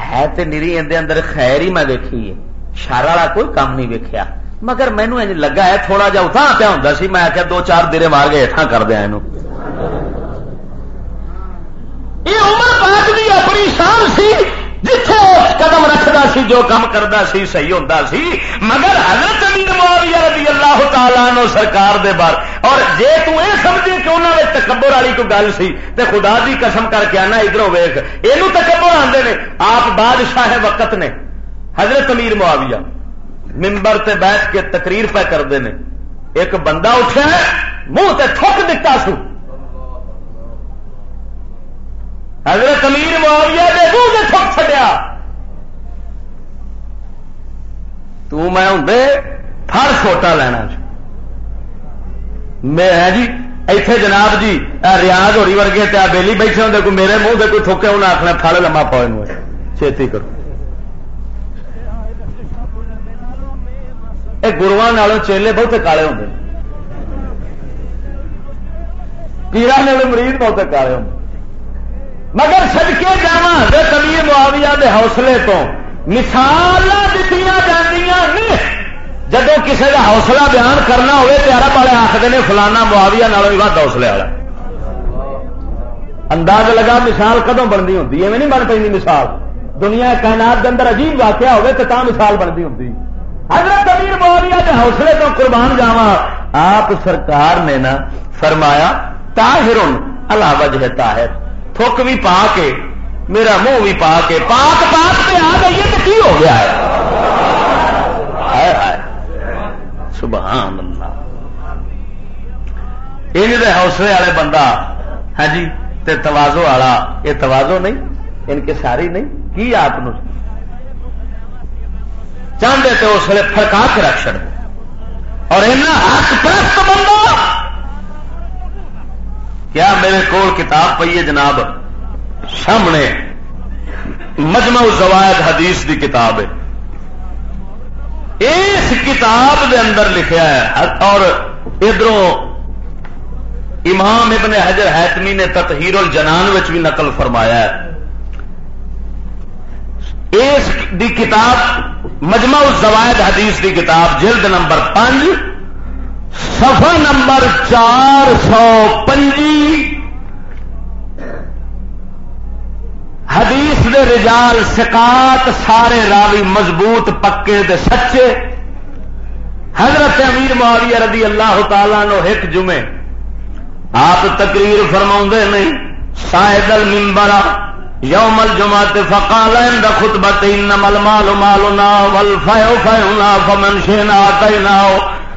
ہے تو نیری اندر خیر ہی میں ویکھی ہے شر والا کوئی کام نہیں ویکیا مگر مینو لگا ہے تھوڑا جا اتنا پیا ہوں سی، میں آخیا دو چار دیر مار کے ہٹا کر دیا یہ عمر پاک دی اپنی شان سی، جتھے قدم رکھتا سی، جو کام کرتا سی، صحیح ہوتا سی۔ مگر حضرت امیر معاویہ رضی اللہ تعالیٰ نو سرکار دے بار۔ اور جے تو اے سمجھے کہ انہوں نے تکبر والی کوئی گل سی، تے خدا دی قسم کر کے آنا ادھر ویخ یہ تکبر آتے نے، آپ بادشاہ وقت نے، حضرت امیر معاویہ۔ ممبر تے بیٹھ کے تقریر پہ کرتے ہیں۔ ایک بندہ اٹھا منہ تے تھک دتا سو۔ حضرت امیر معاویہ دے منہ تے تھک چڈیا تو میں ہوں پھر چھوٹا لینا جی۔ میں ہے جی ایتھے جناب جی ریاض ہوری ورگے تے بیلی بیٹھے ہوں کوئی میرے منہ سے کوئی تھوکے انہیں آخنا پھل لما پاؤ چھتی کرو۔ گروا چیلے بہت کالے ہوں پیرا مریض بہت کالے ہوں مگر سدکے جا کبھی معاویہ دے حوصلے تو مثال دیتی جب کسی کا حوصلہ بیان کرنا ہوئے تو ارب والے آخر نے فلانا معاویہ نالوں بھی ود حوصلے والا انداز لگا مثال کدو بنتی ہوتی ہے نہیں بن پی مثال دنیا کائنات کے اندر عجیب واقعہ ہوئے تو مثال بنتی ہوتی حضرت امیر معاویہ کے حوصلے تو قربان جاوا آپ سرکار نے نا فرمایا تاہر اللہ وجہ تاہر تھک بھی پا کے، میرا منہ بھی پا کے، پاک پاک پہ آ گئی تو کی ہو گیا ہے؟ سبحان اللہ۔ یہ حوصلے والے بندہ ہاں جی توازو والا، یہ توازو نہیں، ان کے ساری نہیں، کی آپ چاہتے تو اس ویل فرکا کے رکھ چڑ اور حق پرست بندہ۔ کیا میرے کو کتاب پی ہے جناب؟ سامنے مجمع زوائد حدیث دی کتاب ہے۔ اس کتاب دے اندر لکھا ہے، اور ادھر امام ابن حجر حتمی نے تطہیر الجنان بھی نقل فرمایا ہے۔ اس دی کتاب مجمع الزوائد حدیث دی کتاب جلد نمبر پانچ سفا نمبر چار سو پنجی۔ حدیث دے رجال سکات سارے راوی مضبوط، پکے دے سچے۔ حضرت امیر معاویہ رضی اللہ تعالی نو ایک جمعے، آپ تقریر فرما نہیں شاید المبرا یوم الجمعہ فقال عند خطبت انما المال مالنا والفیع فیعنا فمن شینا آتینا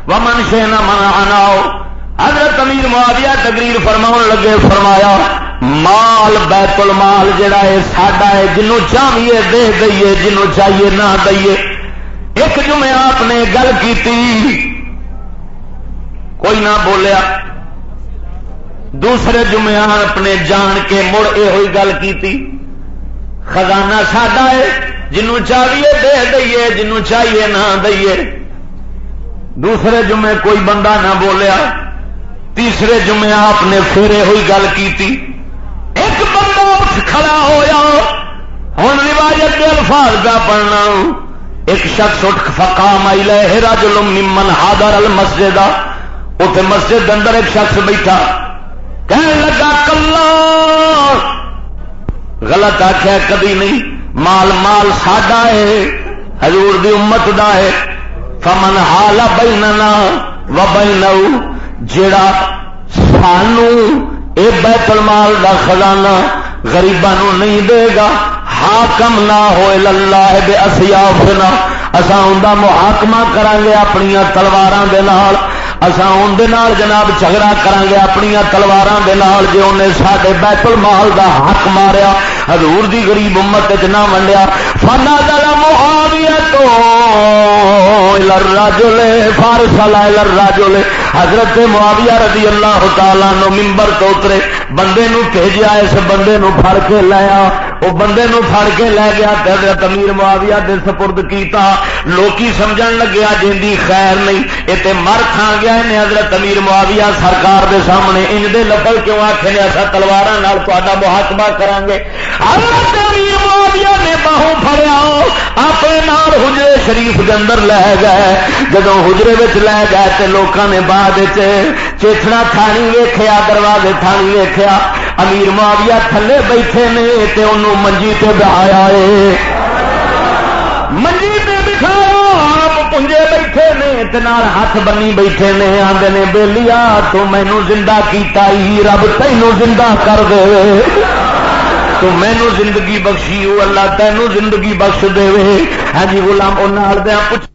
ومن شینا منعنا حضرت امیر معاویہ تقریر فرماؤن لگے، فرمایا، مال، بیت المال جڑا ہے، ساڈا ہے، جنوں چاہیے دے دئیے، جنوں چاہیے نہ دئیے۔ ایک جمعے آپ نے گل کی کوئی نہ بولیا۔ دوسرے جمعہ اپنے جان کے مڑ یہ ہوئی گل کی خزانہ ساڈا ہے، جنوں چاہیے دے دئیے، جنوں چاہیے نہ دئیے۔ دوسرے جمعے کوئی بندہ نہ بولیا۔ تیسرے جمعے آپ نے پھر ہوئی گل کی ایک بندہ اٹھ کھڑا ہوا ہوں روایت کے الفاظ کا پڑھنا۔ ایک شخص اٹھ فکا مائی لے راج ممن ہادر المسجد۔ اتنے مسجد اندر ایک شخص بیٹھا۔ کہنے لگا، کلا. غلط آخیا کدی نہیں. مال مال ساڈا ہے، حضور دی امت دا ہے۔ فمن حالا بیننا و بینو جڑا سانو اے بیت المال دا خزانہ غریباں نہیں دے گا، حاکم نہ ہوئے اللہ بے اسیافنا۔ اساں اوندا محاکمہ کرانگے اپنی تلواراں دے نال۔ اسا اندر جناب جھگڑا کریں گے اپنی تلوار جی انہیں سڈے بیت المال دا حق ماریا، حضور دی غریب امت نہ ونڈیا۔ فنا دل محاویہ تو راجولے فارس راجولے حضرت معاویہ رضی اللہ تعالیٰ نو ممبر تو اترے، بندے نو بھیجیا، اس بندے نو پھڑ کے لایا وہ بندے نو پھڑ کے لے گیا، حضرت امیر معاویہ دے سپرد کیتا۔ لوکی سمجھن لگیا جن دی خیر نہیں۔ یہ مر کھا گیا انہیں حضرت امیر معاویہ سرکار دے سامنے۔ ان دے لفظ کیوں آخے نے اصا تلوار محاکمہ کریں گے حضرت امیر معاویہ نے باہوں پھڑیا۔ اپنے نال حجرے شریف کے اندر لے گئے۔ جدو حجرے لے گئے تو لوگوں نے بعد چیچڑا تھانی ویخیا دروازے تھانی ویخیا امیر معاویہ تھلے بیٹھے نے تے انہوں منجی تے بہایا ہے۔ منجی تے بٹھایا آپ پنجے بیٹھے نے نال ہاتھ بنی بیٹھے نے آدھے نے بےلیا تو مینو زندہ کیتا ہی، رب تینوں زندہ کر دے۔ تو مینو زندگی بخشی وہ اللہ تینوں زندگی بخش دے۔ ہاں جی غلام انہیں ہاں، پوچھ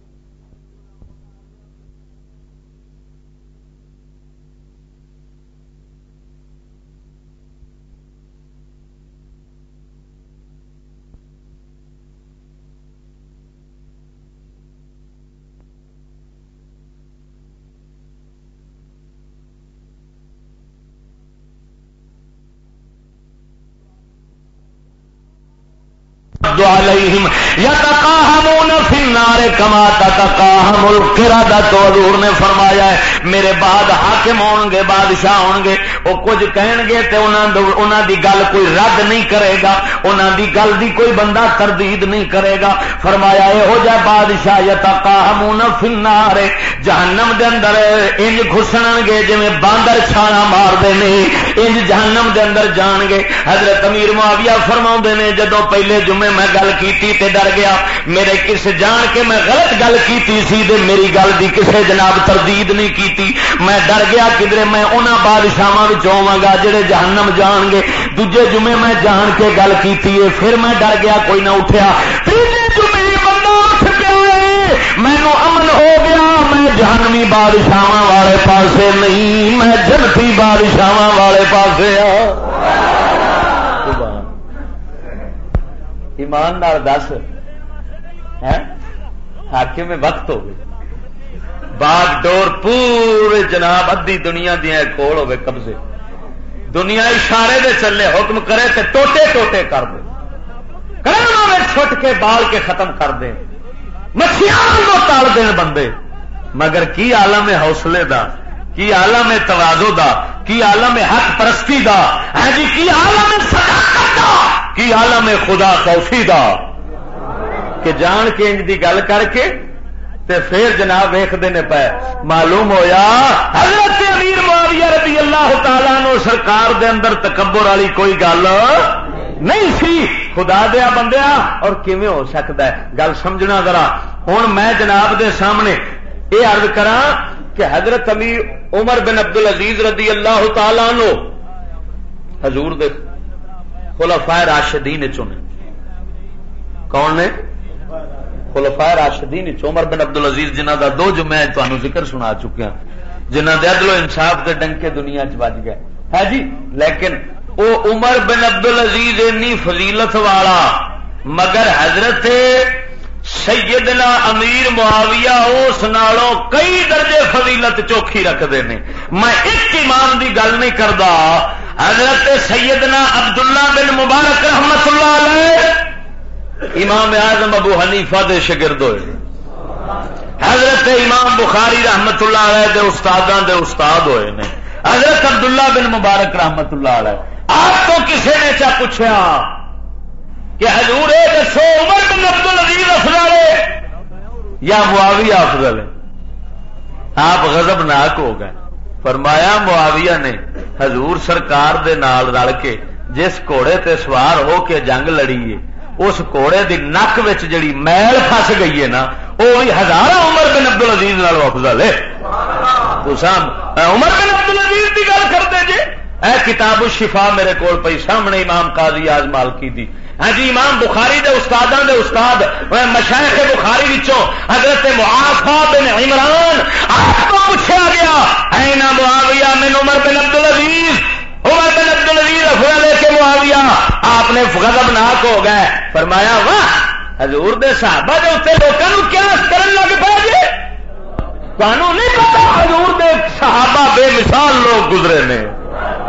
عليهم. يتقاهمون في النار كما تتقاهم القردة. حضور نے فرمایا ہے، میرے بعد حاکم ہون گے، بادشاہ ہون گے، وہ کچھ کہن گے تے انہاں دی گل کوئی رد نہیں کرے گا، انہاں دی گل دی کوئی بندہ تردید نہیں کرے گا۔ فرمایا اے ہو جائے بادشاہ یتقاهمون في النار. جہنم دے اندر انج گھسن گے، جویں باندر چھانا مار دے نے، انج جہنم دے اندر جان گے۔ حضرت امیر معاویہ فرماوندے نے، جدوں پہلے جمعے میں گل کیتی تے ڈر گیا۔ میرے کس جان کے میں غلط گل کیتی سی تے میری گل دی کسے جناب تردید نہیں کیتی۔ میں ڈر گیا کدھر میں انہاں بادشاہ ہوا گا جڑے جہنم جان گے دجے جمعے میں جان کے گل کیتی ہے پھر میں ڈر گیا، کوئی نہ اٹھیا۔ تیجے جمعے بندہ اٹھ گیا مینو امن ہو گیا، میں جہنمی بادشاہ والے پاسے نہیں، میں جنتی بادشاہ والے پاسے آ۔ ایمان نال دس۔ حاکم میں وقت ہو گئی باغ ڈور پورے جناب ادی دنیا دیا کول ہوے قبضے۔ دنیا اشارے دے چلے حکم کرے تے ٹوٹے ٹوٹے کر دے۔ چھٹ کے بال کے ختم کر دے۔ مچھلیاں تال دین بندے۔ مگر کی عالم حوصلے دا، کی عالم توازو دا کی عالم حق پرستی دا؟ ہاں جی کی عالم صداقت دا؟ کی عالم خدا خوفی دا؟ کہ جان کے انج دی گل کر کے تے پھر جناب ویختے نے پے، معلوم ہویا حضرت امیر معاویہ رضی اللہ تعالی نو سرکار دے اندر تکبر والی کوئی گل نہیں سی۔ خدا دیا بندیا، اور کیویں ہو سکتا ہے؟ گل سمجھنا ذرا۔ ہوں میں جناب دے سامنے یہ عرض کرا کہ حضرت امیر عمر بن عبد العزیز رضی اللہ تعالی نو حضور دے خلفائے راشدین چنے کون نے؟ خلفائے راشدین عمر بن عبد العزیز جنہ دا دو جو میں تمہیں ذکر سنا چکیا ہاں۔ جنہ دے عدل و انصاف دے ڈنکے دنیا چ بج گئے۔ ہے جی لیکن او عمر بن عبد العزیز اینی فضیلت والا، مگر حضرت سیدنا امیر معاویہ اس نالوں کئی درجے فضیلت چوکھی رکھتے ہیں۔ میں ایک ایمان دی گل نہیں کرتا حضرت سیدنا عبداللہ بن مبارک رحمت اللہ علیہ، امام اعظم ابو حنیفہ دے شگرد ہوئے۔ حضرت امام بخاری رحمت اللہ علیہ دے استاداں دے استاد ہوئے نے حضرت عبداللہ بن مبارک رحمت اللہ علیہ، آپ تو کسی نے چا پوچھا؟ کہ حضور دسو، عمر بن عبد العزیز افضل ہے یا معاویہ افضل ہے؟ آپ غضب ناک ہو گئے۔ فرمایا، معاویہ نے حضور سرکار دے نال رل کے جس گھوڑے تے سوار ہو کے جنگ لڑی ہے، اس گھوڑے دی نک جڑی میل فس گئی ہے نا وہ ہزار عمر بن عبد العزیز نال افضل ہے۔ عمر بن عبد العزیز کی گل کرتے جی اے کتاب الشفا میرے کو پی سامنے امام قاضی آج مالکی دی۔ ہاں جی امام بخاری دے استادوں دے استاد مشائخ بخاری وچوں، حضرت معافا بن عمران، آپ کو پوچھا گیا اے نا معاویہ من عمر بن عبد العزیز عمر بن عبد العزیز افرا لے کے معاویہ، آپ نے غضب ناک ہو گئے. فرمایا، واہ، حضور دے صحابہ دے اتنے لوگوں کیا کرن لگ پا جی؟ تمہوں نہیں پتا حضور دے صحابہ بے مثال لوگ گزرے نے.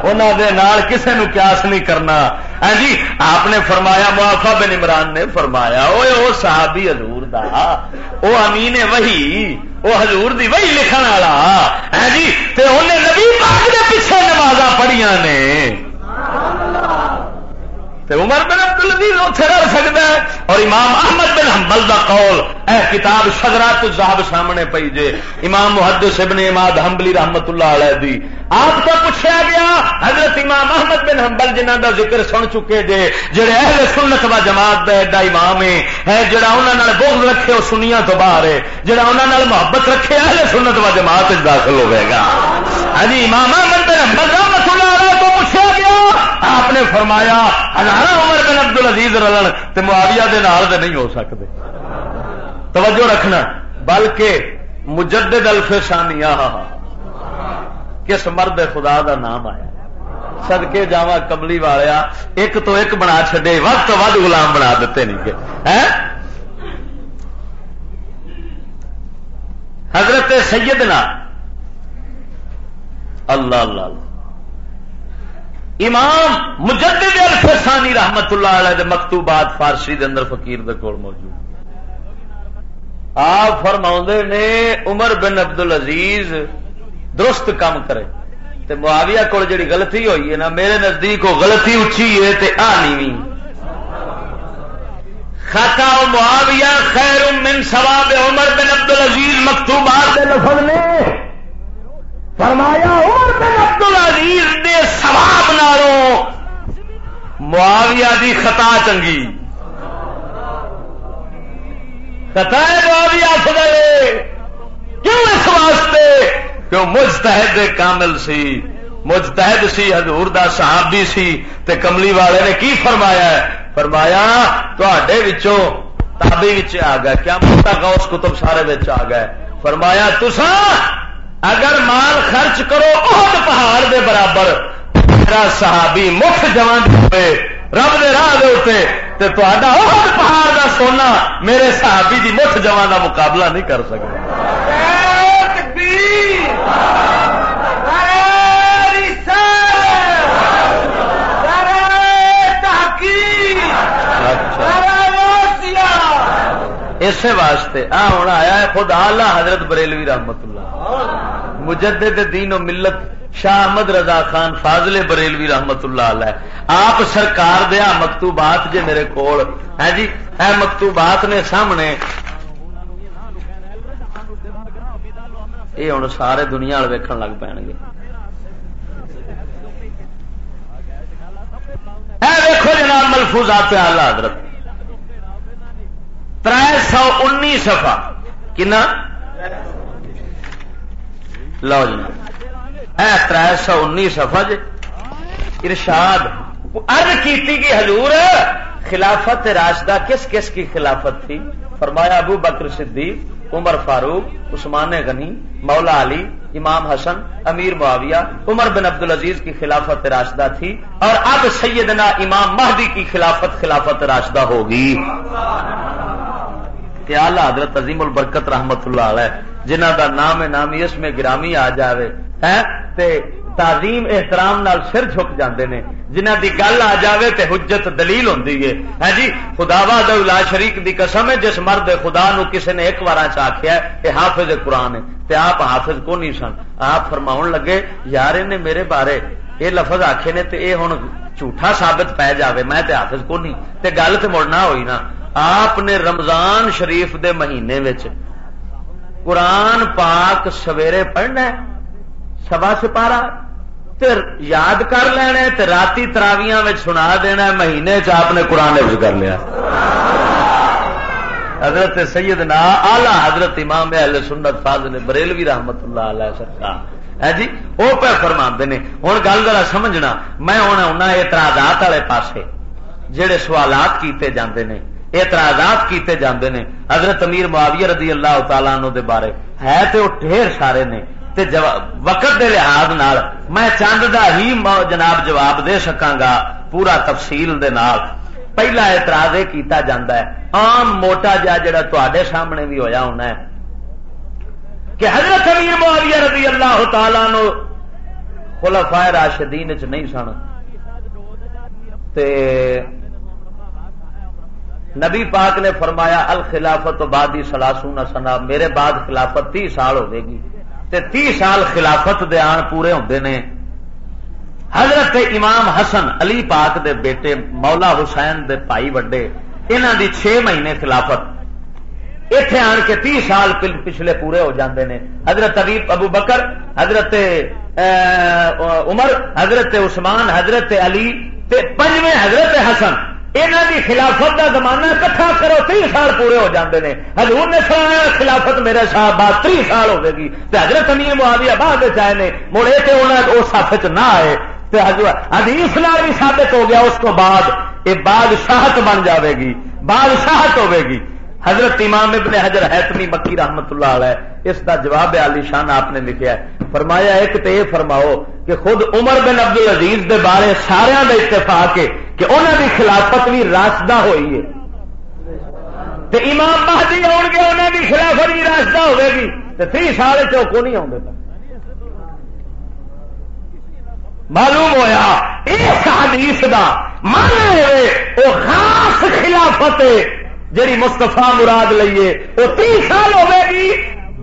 انہوں دے نال کسے نو قیاس نہیں کرنا۔ ہاں جی آپ نے فرمایا معافا بن عمران نے فرمایا وہ صحابی حضور دا۔ او امین وہی او حضور دی وہی لکھن والا۔ ہاں جی تے انہیں نبی پاک دے پیچھے نمازاں پڑھیاں نے۔ عمر بن عبد العزیز اتنے رہ سکتا ہے اور امام احمد بن حنبل دا قول، اے کتاب شجرات الذهب سامنے پئی جے۔ امام محدث ابن اماد حنبلی رحمت اللہ علیہ دی۔ آپ کو پوچھا گیا، حضرت امام احمد بن حنبل جنہ دا ذکر سن چکے جے، جڑے اہل سنت و جماعت دا ایڈا امام ہے جڑا انہاں نال بغض رکھے او سنیاں تو باہر ہے، جڑا انہاں نال محبت رکھے اہل سنت و جماعت وچ داخل ہوے گا۔ ہاں جی امام احمد بن حنبل رحمت اللہ علیہ تو پوچھا گیا آپ نے فرمایا ہزار عمر بن عبد العزیز رلن، تے معاویہ دے نال دے نہیں ہو سکتے۔ توجہ رکھنا، بلکہ مجدد الف الفسانی کس مرد خدا دا نام آیا؟ سدکے جا کملی والیا ایک تو ایک بنا چڈے ود تو ود غلام بنا دیتے نہیں حضرت سیدنا۔ اللہ اللہ اللہ۔ امام مجدد الفسانی رحمت اللہ علیہ دے مکتوبات فارسی دے اندر فقیر دے کول موجود آپ فرما نے عمر بن عبد العزیز درست کام کرے۔ تے معاویہ کو جڑی غلطی ہوئی ہے نا، میرے نزدیک وہ غلطی اچھی ہے تے آ نہیں خطا معاویہ خیر من ثواب عمر بن عبد العزیز مکتوبات دے لفظ نے فرمایا عمر بن عبد العزیز دے ثواب نالوں معاویہ دی خطا چنگی۔ کیوں اس واسطے؟ کیوں مجتحد کامل سی۔ مجتحد سی، حضور دا صحابی سی۔ تے کملی والے نے کی فرمایا ہے؟ فرمایا وچوں تابی آ گیا کیا موٹا غوث کتب سارے آ گئے۔ فرمایا تسا اگر مال خرچ کرو بہت پہاڑ دے برابر، میرا صحابی مفت جوان ہوئے، رب دے راہ دے تے پہاڑ دا سونا میرے صحابی دی مٹھ جوان دا مقابلہ نہیں کر سکتا۔ اچھا۔ اسی واسطے، آ ہوں آیا ہے خود آلہ حضرت بریلوی رحمت اللہ۔ مجدد دین و ملت شاہ احمد رضا خان فاضل بریلوی رحمت اللہ علیہ. آپ سرکار دیا مکتوبات جے میرے کول. ہے جی؟ اے مکتوبات نے سامنے یہ ہوں سارے دنیا ویکھن لگ پے گے. دیکھو جناب ملفوظات آلہ حضرت. تر سو انی سفا کنا؟ لو جی۔ جناب تر سو انی سفا جی ارشاد ارد کی حضور، خلافت راشدہ کس کس کی خلافت تھی؟ فرمایا ابو بکر صدیق، عمر فاروق، عثمان غنی، مولا علی، امام حسن، امیر معاویہ۔ عمر بن عبد العزیز کی خلافت راشدہ تھی، اور اب سیدنا امام مہدی کی خلافت خلافت راشدہ ہوگی۔ کیا حضرت عظیم البرکت رحمت اللہ علیہ۔ جنہ دا نام نامی اس میں گرامی آ جائے تے تعظیم، احترام نال سر جھک جاندے نے۔ جنہ دی گل آ جاوے تے حجت دلیل ہوندی ہے۔ ہاں جی؟ خدا وا شریک دی قسم ہے، جس مرد خدا نو کسے نے ایک بار آخیا یہ حافظ قرآن ہے۔ تے آپ حافظ کو نہیں سن؟ آپ فرماؤن لگے، یار نے میرے بارے یہ لفظ آخے نے تے اے ہن جھوٹا ثابت پی جاوے، میں تے حافظ کو نہیں تے گل تے مڑنا ہوئی نا۔ آپ نے رمضان شریف دے مہینے وچ قرآن پاک سویرے پڑھنا ہے، سوا سپارا یاد کر لینا تے راتی تراویاں سنا دینا مہینے چ آپ نے قرآن حفظ کر لیا۔ حضرت سیدنا آلہ حضرت امام اہل سنت فاضل بریلوی رحمت اللہ علیہ سرکار۔ ہے جی وہ پہ فرما نے۔ ہوں گل ذرا سمجھنا، میں ہوں انہیں اعتراضات والے پاسے جہے سوالات کیتے جاندے نے۔ اعتراضات کیتے جاندے نے۔ حضرت امیر معاویہ رضی اللہ تعالیٰ عنہ دے بارے۔ ہے تے وہ ڈھیر سارے نے۔ تے وقت دے لحاظ نال میں چند دا ہی جناب جواب دے سکاں گا پورا تفصیل دے نال۔ پہلا اعتراض یہ کیتا جاندہ ہے۔ عام موٹا جا جڑا تے سامنے بھی ہویا ہونا ہے۔ کہ حضرت امیر معاویہ رضی اللہ تعالی نو خلفائے راشدین چ نہیں سن۔ تے نبی پاک نے فرمایا، الخلافت بعد سلاسون سنا، میرے بعد خلافت تی سال ہوے گی۔ تے تی سال خلافت دے آن پورے ہوندے نے۔ حضرت امام حسن علی پاک دے بیٹے مولا حسین دے بھائی وڈے، انہاں دی چھ مہینے خلافت۔ اتے آن کے تی سال پچھلے پورے ہو جاندے نے۔ حضرت ابیب ابو بکر، حضرت عمر، حضرت عثمان، حضرت علی، تے پنجویں حضرت حسن۔ یہاں دی خلافت دا زمانہ کٹھا کرو تی سال پورے ہو جاندے نے۔ حضور نے سنایا، خلافت میرے صاحب بعد تی سال ہوے گی۔ تے حضرت امیر معاویہ بعد آئے نے، مڑے تے انہیں اس ساتھ نہ آئے۔ تے حدیث نال بھی ثابت ہو گیا، اس کو بعد یہ بادشاہت بن جاوے گی۔ بادشاہت ہوے گی۔ حضرت امام ابن حجر حتمی مکی رحمت اللہ علیہ، اس کا جواب علی شان آپ نے لکھا ہے۔ فرمایا، ایک تو یہ فرماؤ کہ خود عمر بن عبد العزیز دے بارے سارا اتفاق ہے۔ کہ انہوں کی خلافت بھی راستہ ہوئی ہے۔ تو امام مہدی آن گے انہوں کی خلافت بھی راستہ ہوے گی۔ تو تی سال چوکو نہیں آتے معلوم ہوا اس حدیث کا من وہ خاص خلافت جیڑی مستفا مراد لئیے۔ وہ تی سال ہوے گی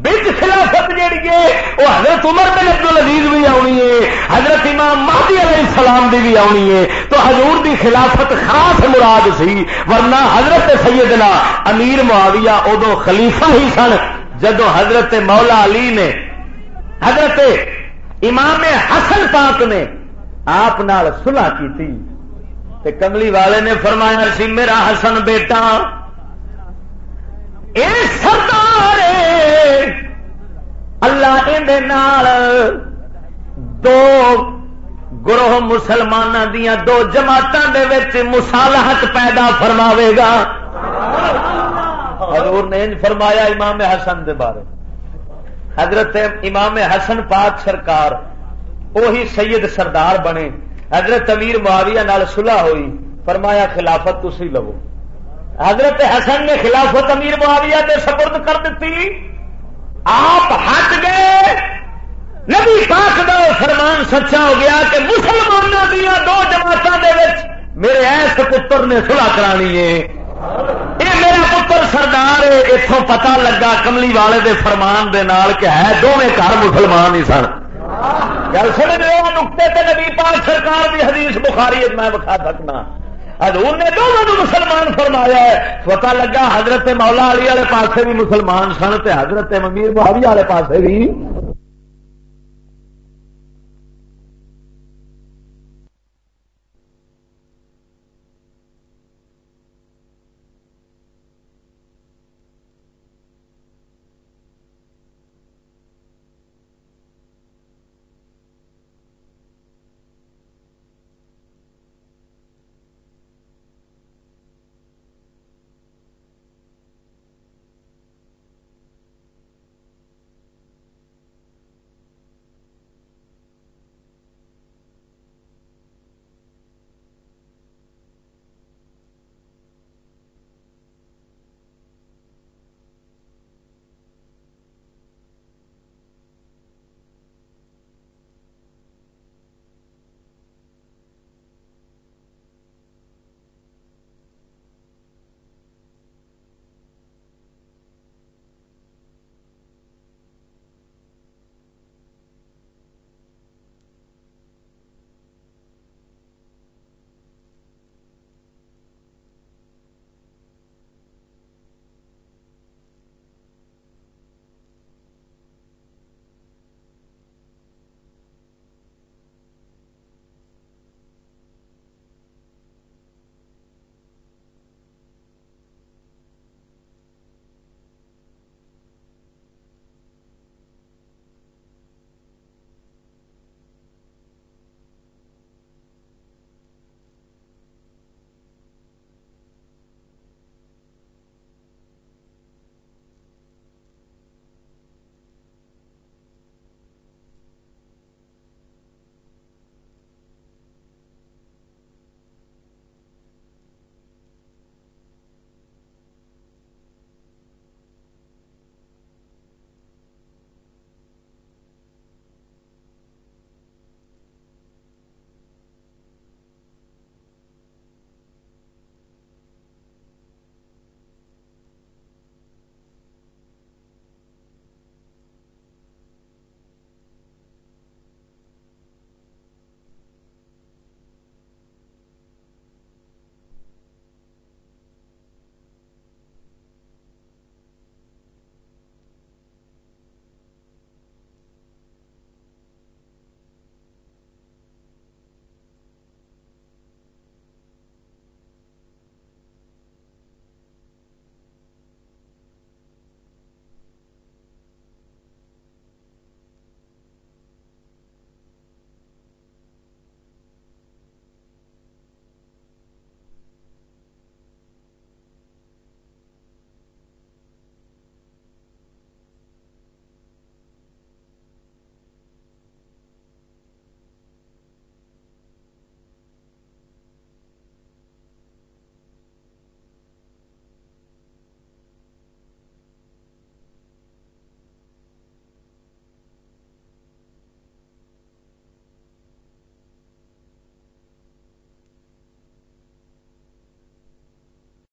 بچ خلافت جیڑی ہے، وہ حضرت عمر بن عبد العزیز بھی آنی ہے، حضرت امام مہدی علیہ السلام دی بھی آنی ہے۔ تو حضور دی خلافت خاص مراد سی، ورنہ حضرت سیدنا امیر معاویہ ادو خلیفہ ہی سن، جدو حضرت مولا علی نے، حضرت امام حسن پاک نے آپ سلاح کی تھی کملی والے نے فرمایا، سی میرا حسن بیٹا، اے سردار اللہ دو گروہ مسلمان دیا دو جماعتوں کے مسالحت پیدا فرماوے گا۔ حضور نے فرمایا امام حسن دے بارے۔ حضرت امام حسن پاک سرکار وہی سید سردار بنے۔ حضرت امیر معاویہ نال صلح ہوئی۔ فرمایا خلافت تھی لو حضرت حسن نے خلافت امیر معاویہ دے سپرد کر دیتی آپ ہٹ گئے۔ نبی پاک دا فرمان سچا ہو گیا کہ مسلمانوں دیا دو جماعتوں کے میرے ایس پتر نے سلا کرانی ہے۔ یہ میرا پتر سردار اتوں پتا لگا کملی والے دے فرمان دے نال کہ ہے دونوں گھر مسلمان ہی سن۔ گل سن نقطے تے نبی پاک سرکار کی حدیث بخاری میں بکھا سکنا۔ حضور نے دونوں مسلمان فرمایا ہے۔ پتا لگا حضرت مولا علی والے پاسے بھی مسلمان سن تے حضرت ممیر بہاری والے پاسے بھی۔